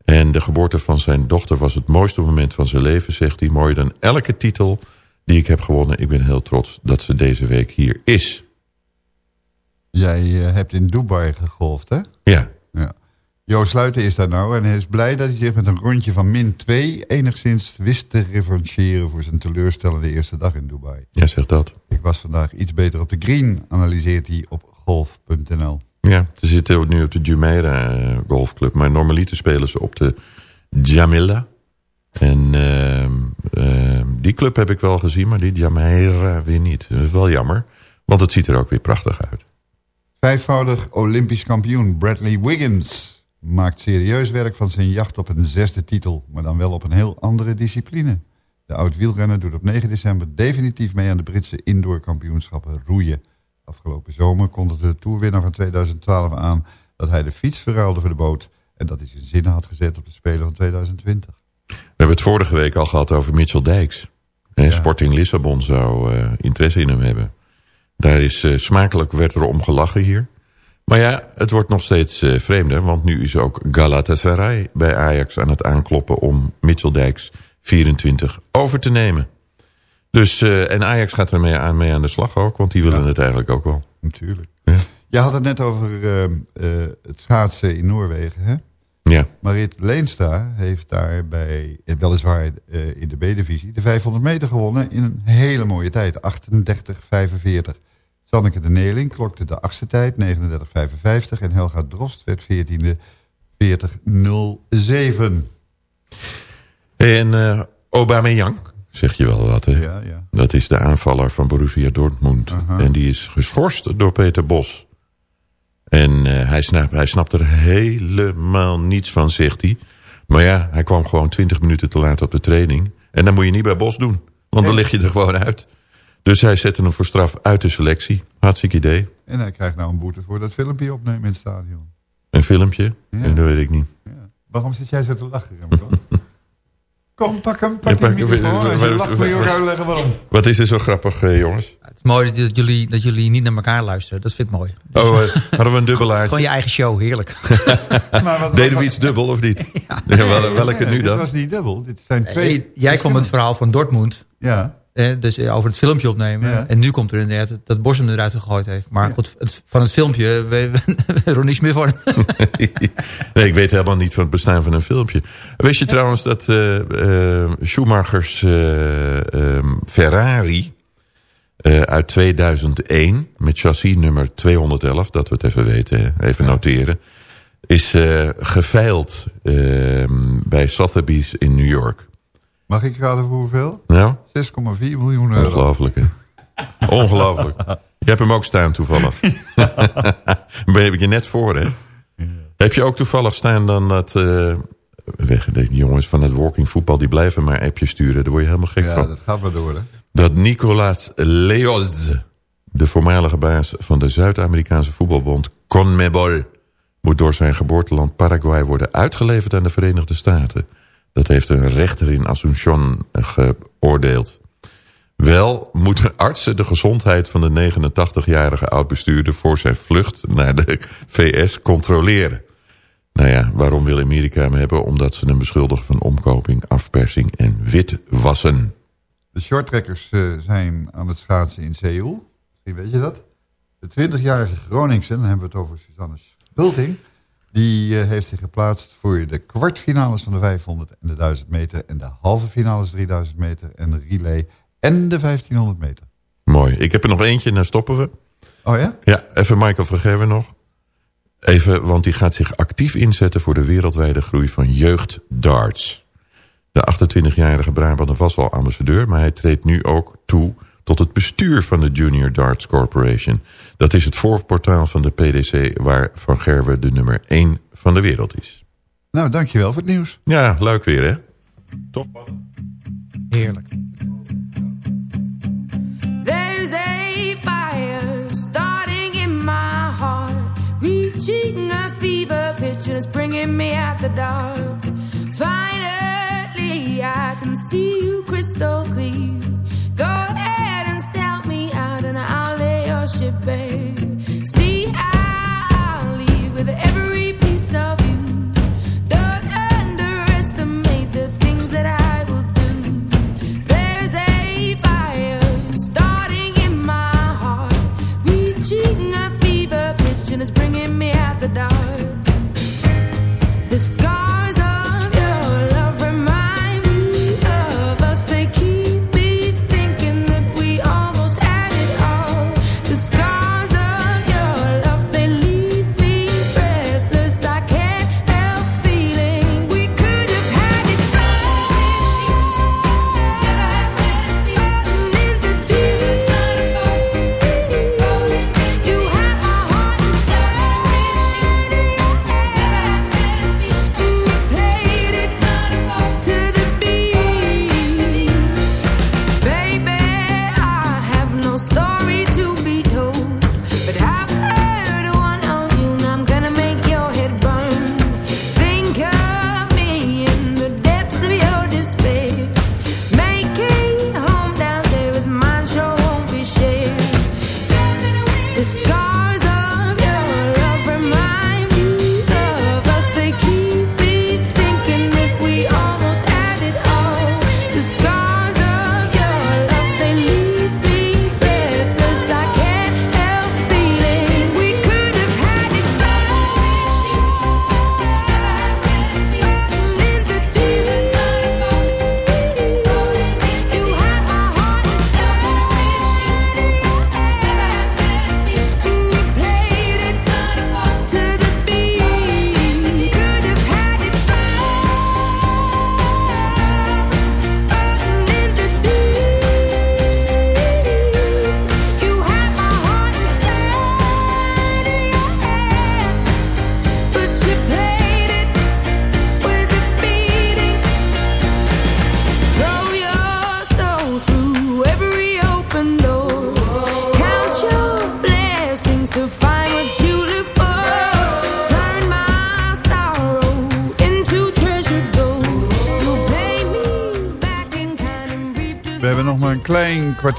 En de geboorte van zijn dochter was het mooiste moment van zijn leven, zegt hij. Mooier dan elke titel die ik heb gewonnen. Ik ben heel trots dat ze deze week hier is. Jij eh, hebt in Dubai gegolfd, hè? Ja. ja. Jo Sluiten is daar nou en hij is blij dat hij zich met een rondje van min 2 enigszins wist te revancheren voor zijn teleurstellende eerste dag in Dubai. Ja, zeg dat. Ik was vandaag iets beter op de green, analyseert hij op golf.nl. Ja, ze zitten nu op de Jumeirah eh, golfclub. Maar normaliter spelen ze op de Jamila. En ehm, ehm, die club heb ik wel gezien, maar die Jumeirah weer niet. Dat is wel jammer, want het ziet er ook weer prachtig uit. Vijfvoudig Olympisch kampioen Bradley Wiggins maakt serieus werk van zijn jacht op een zesde titel, maar dan wel op een heel andere discipline. De oud-wielrenner doet op 9 december definitief mee aan de Britse indoorkampioenschappen roeien. Afgelopen zomer kondigde de toerwinnaar van 2012 aan dat hij de fiets verruilde voor de boot en dat hij zijn zinnen had gezet op de Spelen van 2020. We hebben het vorige week al gehad over Mitchell Dijks. Sporting Lissabon zou eh, interesse in hem hebben. Daar is eh, smakelijk werd er om gelachen hier. Maar ja, het wordt nog steeds eh, vreemder. Want nu is ook Galatasaray bij Ajax aan het aankloppen... om Mitchell Dijks 24 over te nemen. Dus, eh, en Ajax gaat ermee aan, mee aan de slag ook. Want die willen het eigenlijk ook wel. Natuurlijk. Je had het net over eh, eh, het schaatsen in Noorwegen, hè? Ja. Marit Leenstra heeft daar bij, eh, weliswaar in de B-divisie, de 500 meter gewonnen in een hele mooie tijd, 38-45. Sanneke de Neling klokte de achtste tijd, 39-55. En Helga Drost werd 14e, 40-07. En uh, Aubameyang, zeg je wel wat, hè? Ja, ja. Dat is de aanvaller van Borussia Dortmund. En die is geschorst door Peter Bos. En uh, hij, snapt, hij snapt er helemaal niets van, zegt hij. Maar ja, hij kwam gewoon 20 minuten te laat op de training. En dan moet je niet bij Bos doen. Want dan lig je er gewoon uit. Dus hij zette hem voor straf uit de selectie. Hartstikke idee. En hij krijgt nou een boete voor dat filmpje opnemen in het stadion. Een filmpje? Ja. En dat weet ik niet. Waarom zit jij zo te lachen? Kom, pak hem, pak Ja, je wat- waarom. Wat is er zo grappig, eh, jongens? Het is mooi dat jullie, dat jullie niet naar elkaar luisteren. Dat vind ik mooi. Oh, eh, hadden we een dubbelaar? Gewoon je eigen show, heerlijk. Maar wat- Deden we iets dubbel of niet? Ja. wel- welke nu Dit dan? was niet dubbel. Dit zijn twee... Hey, jij kwam het verhaal van Dortmund. Ja. Eh, dus eh, over het filmpje opnemen. Ja. En nu komt er inderdaad dat- dat Bos hem eruit gegooid heeft. Maar goed, het, van het filmpje, we, we, Ronnie Smith van. nee, ik weet helemaal niet van het bestaan van een filmpje. Wist je trouwens dat eh, eh, Schumachers eh, ehm, Ferrari eh, uit 2001... met chassis nummer 211, dat we het even weten, even noteren... is eh geveild ehm, bij Sotheby's in New York. Mag ik raden voor hoeveel? Nou? 6,4 miljoen euro. Ongelooflijk, hè? Ongelooflijk. Je hebt hem ook staan toevallig. ben heb ik je net voor, hè? Heb je ook toevallig staan dan dat... eh, weg, die jongens van het walking voetbal, die blijven maar appjes sturen. Daar word je helemaal gek Ja, van. dat gaat wel door, hè? Dat Nicolas Leoz, de voormalige baas van de Zuid-Amerikaanse voetbalbond CONMEBOL... moet door zijn geboorteland Paraguay worden uitgeleverd aan de Verenigde Staten. Dat heeft een rechter in Asunción geoordeeld. Wel moeten artsen de gezondheid van de 89-jarige oud-bestuurder... voor zijn vlucht naar de VS controleren. Nou ja, waarom wil Amerika hem hebben? Omdat ze hem beschuldigen van omkoping, afpersing en witwassen. De shorttrekkers eh, zijn aan het schaatsen in Seoul. Misschien weet je dat. De 20-jarige Groningse, dan hebben we het over Suzanne Schulting... die eh, heeft zich geplaatst voor de kwartfinales van de 500 en de 1000 meter... en de halve finales 3000 meter en de relay en de 1500 meter. Mooi. Ik heb er nog eentje en dan stoppen we. Oh ja? Ja, even Michael Vergeven nog. Even, want die gaat zich actief inzetten voor de wereldwijde groei van jeugddarts. De 28-jarige Brabander was al ambassadeur, maar hij treedt nu ook toe tot het bestuur van de Junior Darts Corporation. Dat is het voorportaal van de PDC waar Van Gerwen de nummer 1 van de wereld is. Nou, dankjewel voor het nieuws. Ja, leuk weer hè? Toch? Heerlijk. There's a fire starting in my heart, reaching a fever pitch, and it's bringing me out the dark. Finally, I can see you crystal clear. baby.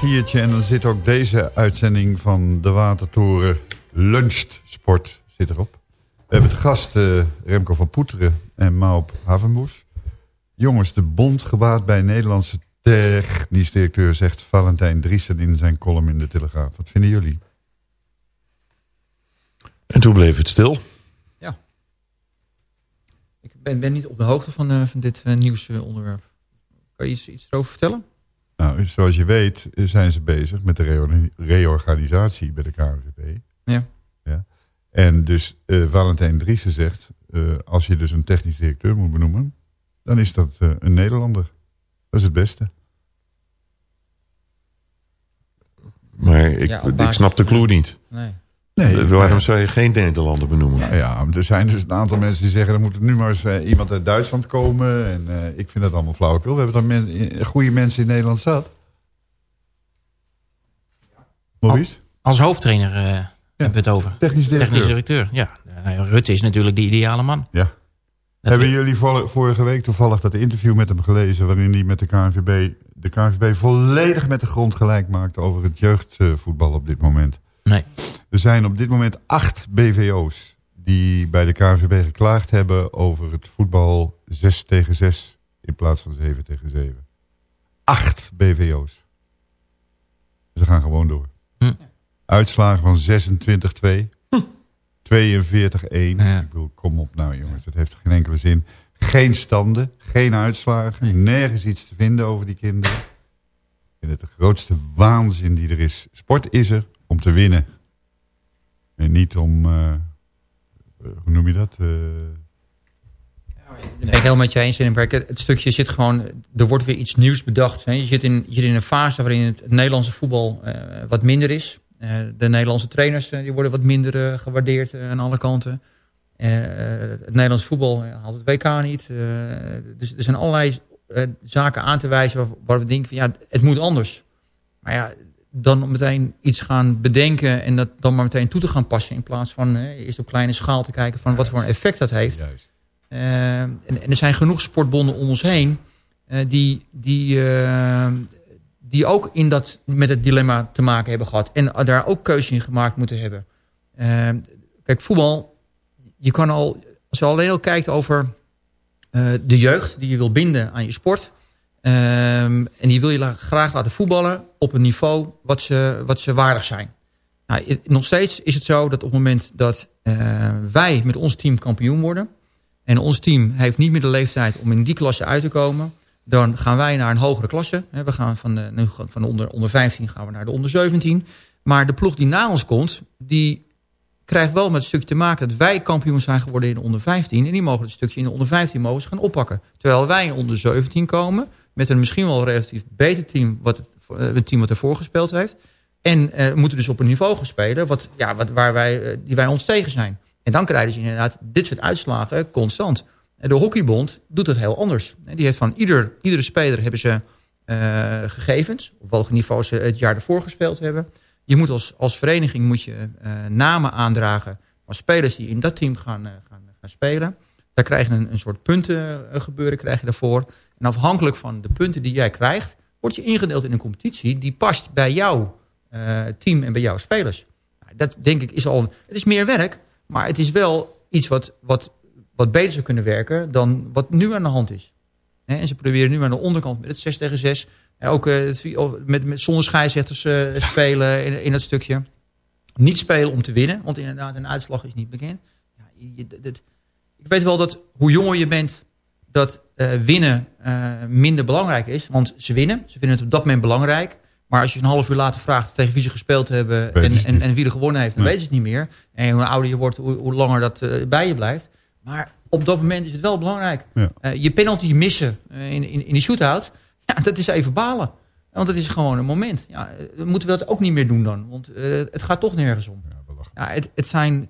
En dan zit ook deze uitzending van de Watertoren Luncht Sport zit erop. We hebben de gast eh, Remco van Poeteren en Maop Havenboes. Jongens, de bond gebaat bij Nederlandse technisch directeur... zegt Valentijn Driessen in zijn column in de Telegraaf. Wat vinden jullie? En toen bleef het stil. Ja. Ik ben, ben niet op de hoogte van, eh, van dit uh, nieuwsonderwerp. Kan je iets, iets erover vertellen? Nou, zoals je weet zijn ze bezig met de reo- reorganisatie bij de KNVB. Ja. ja. En dus eh, Valentijn Driessen zegt... eh, als je dus een technisch directeur moet benoemen... dan is dat eh, een Nederlander. Dat is het beste. Maar ik, Ja, ik snap de clue niet. Nee. Nee, Eh, Waarom maar- zou je geen Nederlander benoemen? Nou ja, er zijn dus een aantal mensen die zeggen... er moet nu maar eens eh, iemand uit Duitsland komen. En eh, ik vind dat allemaal flauwekul. We hebben dan men, goede mensen in Nederland zat. Maurice? Als hoofdtrainer eh, hebben we het over. Technisch directeur. Technisch directeur, ja. Nou ja, Rutte is natuurlijk de ideale man. Ja. Dat Hebben jullie vor- vorige week toevallig dat interview met hem gelezen... waarin hij met de KNVB, de KNVB volledig met de grond gelijk maakt... over het jeugdvoetbal op dit moment? Nee. Er zijn op dit moment acht BVO's die bij de KNVB geklaagd hebben... over het voetbal 6 tegen 6 in plaats van 7 tegen 7. Acht BVO's. Ze gaan gewoon door. Hm. Uitslagen van 26-2. 42-1. Ik bedoel, kom op nou jongens, dat heeft geen enkele zin. Geen standen, geen uitslagen, nergens iets te vinden over die kinderen. Ik vind het de grootste waanzin die er is. Sport is er om te winnen. En niet om, eh, eh, hoe noem je dat? Eh, Daar ben ik helemaal met je eens. in. Het stukje zit gewoon, er wordt weer iets nieuws bedacht. hè. Je zit in, je zit in een fase waarin het Nederlandse voetbal wat minder is. De Nederlandse trainers die worden wat minder gewaardeerd aan alle kanten. Het Nederlands voetbal haalt het WK niet. Dus er zijn allerlei zaken aan te wijzen waar, waar we denken van ja, het moet anders. Maar ja, dan meteen iets gaan bedenken en dat dan maar meteen toe te gaan passen. In plaats van eh, eerst op kleine schaal te kijken van wat voor een effect dat heeft. Eh, en, en er zijn genoeg sportbonden om ons heen eh, die, die, eh, die ook in dat, met het dilemma te maken hebben gehad. En daar ook keuze in gemaakt moeten hebben. Kijk, voetbal, je kan al, als je alleen al kijkt over de jeugd die je wil binden aan je sport. Ehm, en die wil je graag laten voetballen op een niveau wat ze, wat ze waardig zijn. Nou, nog steeds is het zo dat op het moment dat eh, wij met ons team kampioen worden... en ons team heeft niet meer de leeftijd om in die klasse uit te komen... dan gaan wij naar een hogere klasse. We gaan van de, van de onder, onder 15 gaan we naar de onder 17. Maar de ploeg die na ons komt... die krijgt wel met het stukje te maken dat wij kampioen zijn geworden in de onder 15. En die mogen het stukje in de onder 15 mogen gaan oppakken. Terwijl wij in onder 17 komen met een misschien wel relatief beter team... Wat het, eh, het team wat ervoor gespeeld heeft. En eh, moeten dus op een niveau gaan spelen wat, ja, wat, waar wij, eh, die wij ons tegen zijn. En dan krijgen ze inderdaad dit soort uitslagen constant. En de hockeybond doet het heel anders. Die heeft van ieder, iedere speler hebben ze eh, gegevens. Op welk niveau ze het jaar ervoor gespeeld hebben. Je moet als, als vereniging moet je eh, namen aandragen van spelers die in dat team gaan, eh, gaan, gaan spelen. Daar krijg je een, een soort punten eh, gebeuren krijg je daarvoor. En afhankelijk van de punten die jij krijgt, word je ingedeeld in een competitie die past bij jouw eh, team en bij jouw spelers. Nou, Dat denk ik is al, het is meer werk, maar het is wel iets wat, wat, wat beter zou kunnen werken dan wat nu aan de hand is. En ze proberen nu aan de onderkant met het 6 tegen 6. eh, Ook eh, met, met zonder scheidsrechters eh, spelen in, in dat stukje. Niet spelen om te winnen, want inderdaad een uitslag is niet bekend. Ja, je- ik weet wel dat hoe jonger je bent, dat winnen eh, minder belangrijk is. Want ze winnen, ze vinden het op dat moment belangrijk. Maar als je een half uur later vraagt tegen wie ze gespeeld hebben en, en, en wie er gewonnen heeft, dan Nee. weten ze het niet meer. En hoe ouder je wordt, hoe, hoe langer dat eh, bij je blijft. Maar op dat moment is het wel belangrijk. Ja. Eh, je penalty missen eh, in, in, in die shootout, ja, dat is even balen. Want het is gewoon een moment. Ja, eh, moeten we dat ook niet meer doen dan? Want eh, het gaat toch nergens om. Ja, het, het zijn,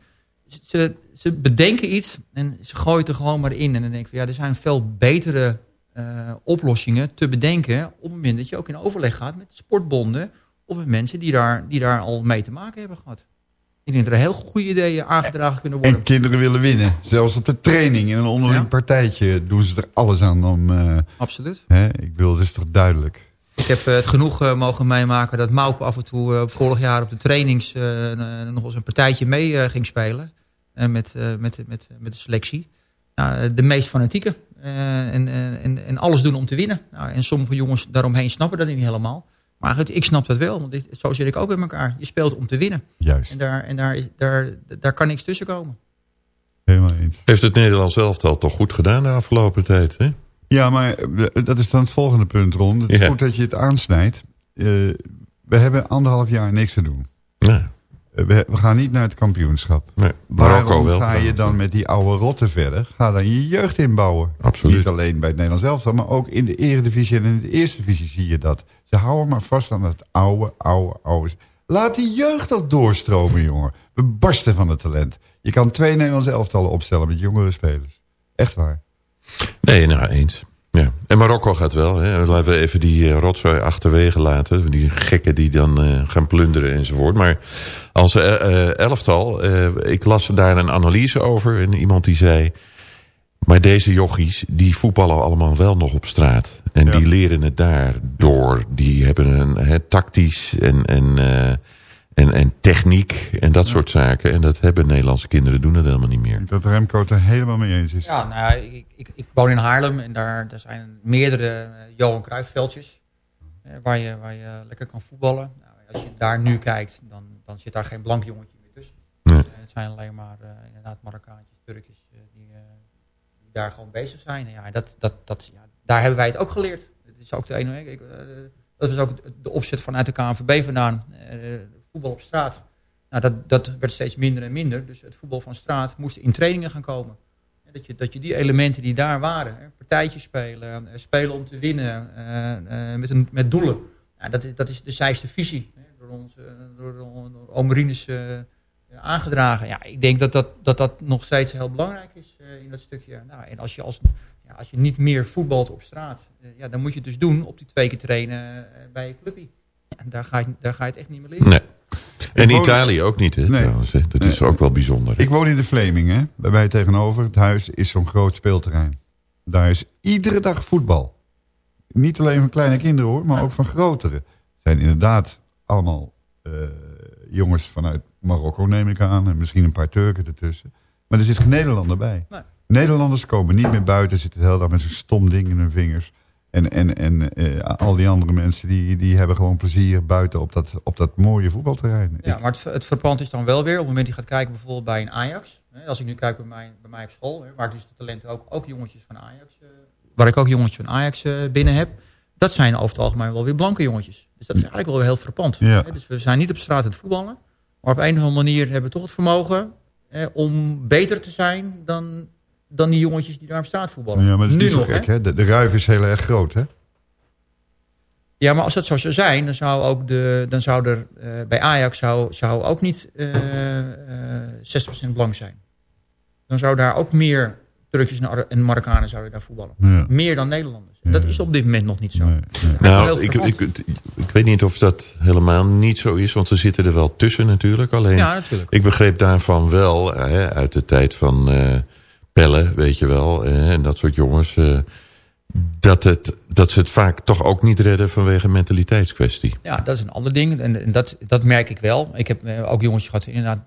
ze, ze bedenken iets en ze gooien het er gewoon maar in. En dan denk ik, van, ja, er zijn veel betere eh, oplossingen te bedenken... op het moment dat je ook in overleg gaat met sportbonden... of met mensen die daar, die daar al mee te maken hebben gehad. Ik denk dat er heel goede ideeën aangedragen kunnen worden. En kinderen willen winnen. Zelfs op de training in een onderling partijtje doen ze er alles aan om... eh, Absoluut. Hè, ik bedoel, dat is toch duidelijk. Ik heb eh, het genoeg mogen meemaken dat Maup af en toe vorig jaar op de trainings nog eens een partijtje mee ging spelen. Eh, met, eh, met, met, met de selectie. Nou, de meest fanatieke. Eh, en, eh, en, en alles doen om te winnen. Nou, en sommige jongens daaromheen snappen dat niet helemaal. Maar goed, ik snap dat wel. Want dit, zo zit ik ook in elkaar. Je speelt om te winnen. Juist. En daar, en daar, is- daar, daar kan niks tussen komen. Helemaal eens. Heeft het Nederlands elftal toch goed gedaan de afgelopen tijd, hè? Ja, maar eh, dat is dan het volgende punt, Ron. Het is Ja. goed dat je het aansnijdt. Eh, we hebben anderhalf jaar niks te doen. Nee. We, we gaan niet naar het kampioenschap. Nee, Marokko Waarom wel. ga je dan met die oude rotten verder? Ga dan je jeugd inbouwen. Absoluut. Niet alleen bij het Nederlands elftal, maar ook in de eredivisie en in de eerste divisie zie je dat. Ze houden maar vast aan het oude, oude, oude. Laat die jeugd toch doorstromen, jongen. We barsten van het talent. Je kan twee Nederlandse elftallen opstellen met jongere spelers. Echt waar. Nee, nou eens. Ja. En Marokko gaat wel. Hè. Laten we even die eh, rotzooi achterwege laten. Die gekken die dan eh, gaan plunderen enzovoort. Maar als eh, elftal, ik las daar een analyse over. En iemand die zei... Maar deze jochies, die voetballen allemaal wel nog op straat. En Ja. die leren het daar door. Die hebben een tactisch en, en, en, en techniek en dat soort zaken. En dat hebben Nederlandse kinderen doen het helemaal niet meer. Dat Remco het er helemaal mee eens is. Ja, nou, ja, ik, ik, ik woon in Haarlem en daar, daar zijn meerdere eh, Johan Cruijffveldjes. eh, waar, je, waar je lekker kan voetballen. Nou, als je daar nu kijkt, dan, dan zit daar geen blank jongetje meer tussen. Nee. Eh, het zijn alleen maar eh, inderdaad Marokkaantjes, Turkjes eh, die, eh, die daar gewoon bezig zijn. En ja, dat, dat, dat, ja, daar hebben wij het ook geleerd. Het is ook de ene, ik, eh, dat is ook de opzet vanuit de KNVB vandaan. Voetbal op straat. Nou, dat, dat werd steeds minder en minder. Dus het voetbal van straat moest in trainingen gaan komen. Dat je, dat je die elementen die daar waren, hè, partijtjes spelen, eh, spelen om te winnen, eh, eh, met, een, met doelen. Dat, is, dat is de zijste visie. Hè, door, ons, eh, door, door, Omerines aangedragen. Ja, ik denk dat dat, dat, dat nog steeds heel belangrijk is in dat stukje. Nou, en als je, als, ja, als je niet meer voetbalt op straat, ja, dan moet je het dus doen op die twee keer trainen bij je clubje. En daar, ga je, daar ga je het echt niet meer leren. Nee. En Italië ook niet, hè, Nee. trouwens. hè. Dat is ook wel bijzonder. hè. Ik woon in de Vleming, hè. Bij mij tegenover. Het huis is zo'n groot speelterrein. Daar is iedere dag voetbal. Niet alleen van kleine kinderen hoor, maar ook van grotere. Het zijn inderdaad allemaal eh, jongens vanuit Marokko neem ik aan. En misschien een paar Turken ertussen. Maar er zit geen Nederlander bij. Nee. Nederlanders komen niet meer buiten. Zitten de hele dag met zo'n stom ding in hun vingers. En, en, en eh, al die andere mensen die, die hebben gewoon plezier buiten op dat, op dat mooie voetbalterrein. Ja, maar het, het verpand is dan wel weer, op het moment dat je gaat kijken bijvoorbeeld bij een Ajax. Hè, als ik nu kijk bij mij, bij mij op school, hè, waar ik dus de talenten ook, ook jongetjes van Ajax, eh, waar ik ook jongetjes van Ajax eh, binnen heb. Dat zijn over het algemeen wel weer blanke jongetjes. Dus dat is eigenlijk wel weer heel verpand. Ja. Hè, dus we zijn niet op straat aan het voetballen. Maar op een of andere manier hebben we toch het vermogen om beter te zijn dan, dan die jongetjes die daar op straat voetballen. Ja, maar dat is nu niet zo nog, gek, hè? De, de ruif is heel erg groot, hè? Ja, maar als dat zo zou zijn, dan zou, ook de, dan zou er eh, bij Ajax zou, zou ook niet eh, eh, 60% blank zijn. Dan zou daar ook meer Turkjes en Ar- en Marokkanen zouden daar voetballen. Ja. Meer dan Nederlanders. Dat is op dit moment nog niet zo. Nee, nee. Heel Nou, ik, ik, ik weet niet of dat helemaal niet zo is, want ze zitten er wel tussen natuurlijk. Alleen, Ja, natuurlijk. ik begreep daarvan wel, eh, hè, uit de tijd van weet je wel, eh, en dat soort jongens, eh, dat, het, dat ze het vaak toch ook niet redden vanwege een mentaliteitskwestie. Ja, dat is een ander ding. En, dat, dat merk ik wel. Ik heb eh, ook jongens gehad, inderdaad,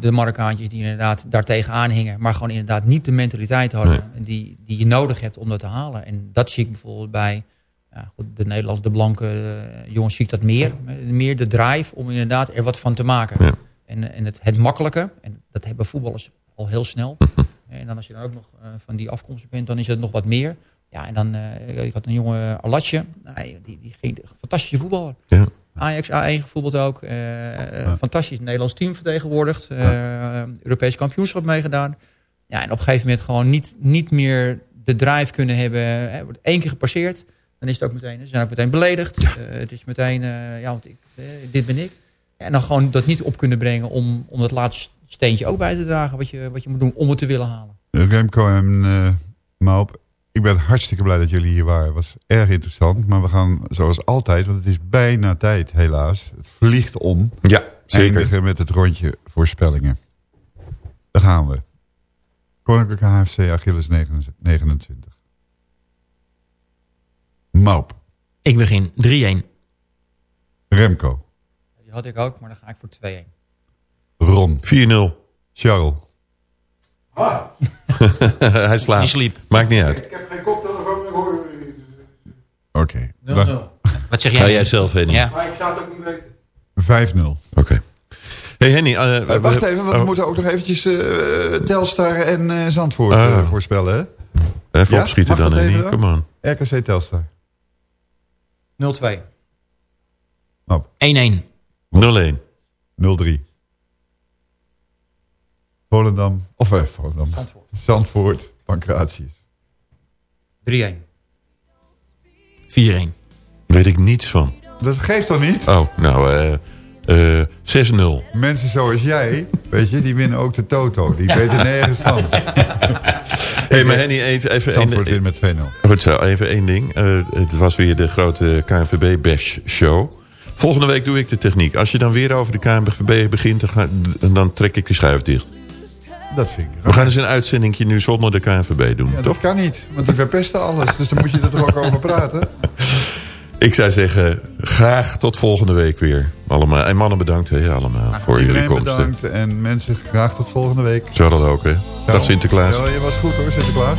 de Marokkaantjes die inderdaad daartegen aanhingen. Maar gewoon inderdaad niet de mentaliteit hadden en die, die je nodig hebt om dat te halen. En dat zie ik bijvoorbeeld bij ja, goed, de Nederlandse, de blanke jongens zie ik dat meer. Meer de drive om inderdaad er wat van te maken. Ja. En, en het, het makkelijke, en dat hebben voetballers al heel snel. en dan als je dan ook nog eh, van die afkomst bent, dan is het nog wat meer. Ja, en dan, eh, ik had een jonge Alatje, nou, die, die ging fantastische voetballer. Ja. Ajax A1 gevoetbald ook. eh, Fantastisch Nederlands team vertegenwoordigd. Europees kampioenschap meegedaan. Ja, en op een gegeven moment gewoon niet, niet meer de drive kunnen hebben. Hè, wordt één keer gepasseerd. Dan is het ook meteen, ze zijn ook meteen beledigd. Het is meteen, ja, want ik, dit ben ik. En dan gewoon dat niet op kunnen brengen om, om dat laatste steentje ook bij te dragen. Wat je, wat je moet doen om het te willen halen. Remco en uh, Maup, ik ben hartstikke blij dat jullie hier waren. Het was erg interessant, maar we gaan zoals altijd, want het is bijna tijd helaas. Het vliegt om. Ja, zeker. Eindigen met het rondje voorspellingen. Daar gaan we. Koninklijke HFC Achilles 29. Maup. Ik begin 3-1. Remco. Die had ik ook, maar dan ga ik voor 2-1. Ron. 4-0. Charles. Hij slaapt. Die sliep. Maakt niet uit. heb geen koptelefoon, ik hoor Oké. Wat zeg jij? jij zelf, Henny? Ja. Maar ik zou het ook niet weten. 5-0. Oké. Hey Henny. eh, Eh, wacht even, want we oh, moeten ook nog eventjes eh, Telstar en eh, Zandvoort Ah. voorspellen, hè? Even Ja? opschieten Mag dan, Henny. Come on. RKC Telstar. 0-2. 1-1. 0-1. 0-3. Volendam, of eh, Volendam. Zandvoort. Zandvoort, Pancratius. 3-1. 4-1. Weet ik niets van. Dat geeft toch niet? Oh, nou, eh eh 6-0. Mensen zoals jij, weet je, die winnen ook de Toto. Die weten nergens van. Hé, maar Henny, even... even Zandvoort wint met 2-0. Goed zo, even één ding. Eh, het was weer de grote KNVB Bash Show. Volgende week doe ik de techniek. Als je dan weer over de KNVB begint, dan, ga- dan trek ik de schuif dicht. Dat vind ik We gaan eens een uitzendingje nu zonder de KNVB doen, Ja, toch? dat kan niet, want die verpesten alles. Dus dan moet je er toch ook over praten. Ik zou zeggen, graag tot volgende week weer. Allemaal. En mannen bedankt hè, allemaal voor jullie komst. bedankt en mensen graag tot volgende week. Charles ook, hè? Dag Sinterklaas. Ja, je was goed hoor, Sinterklaas.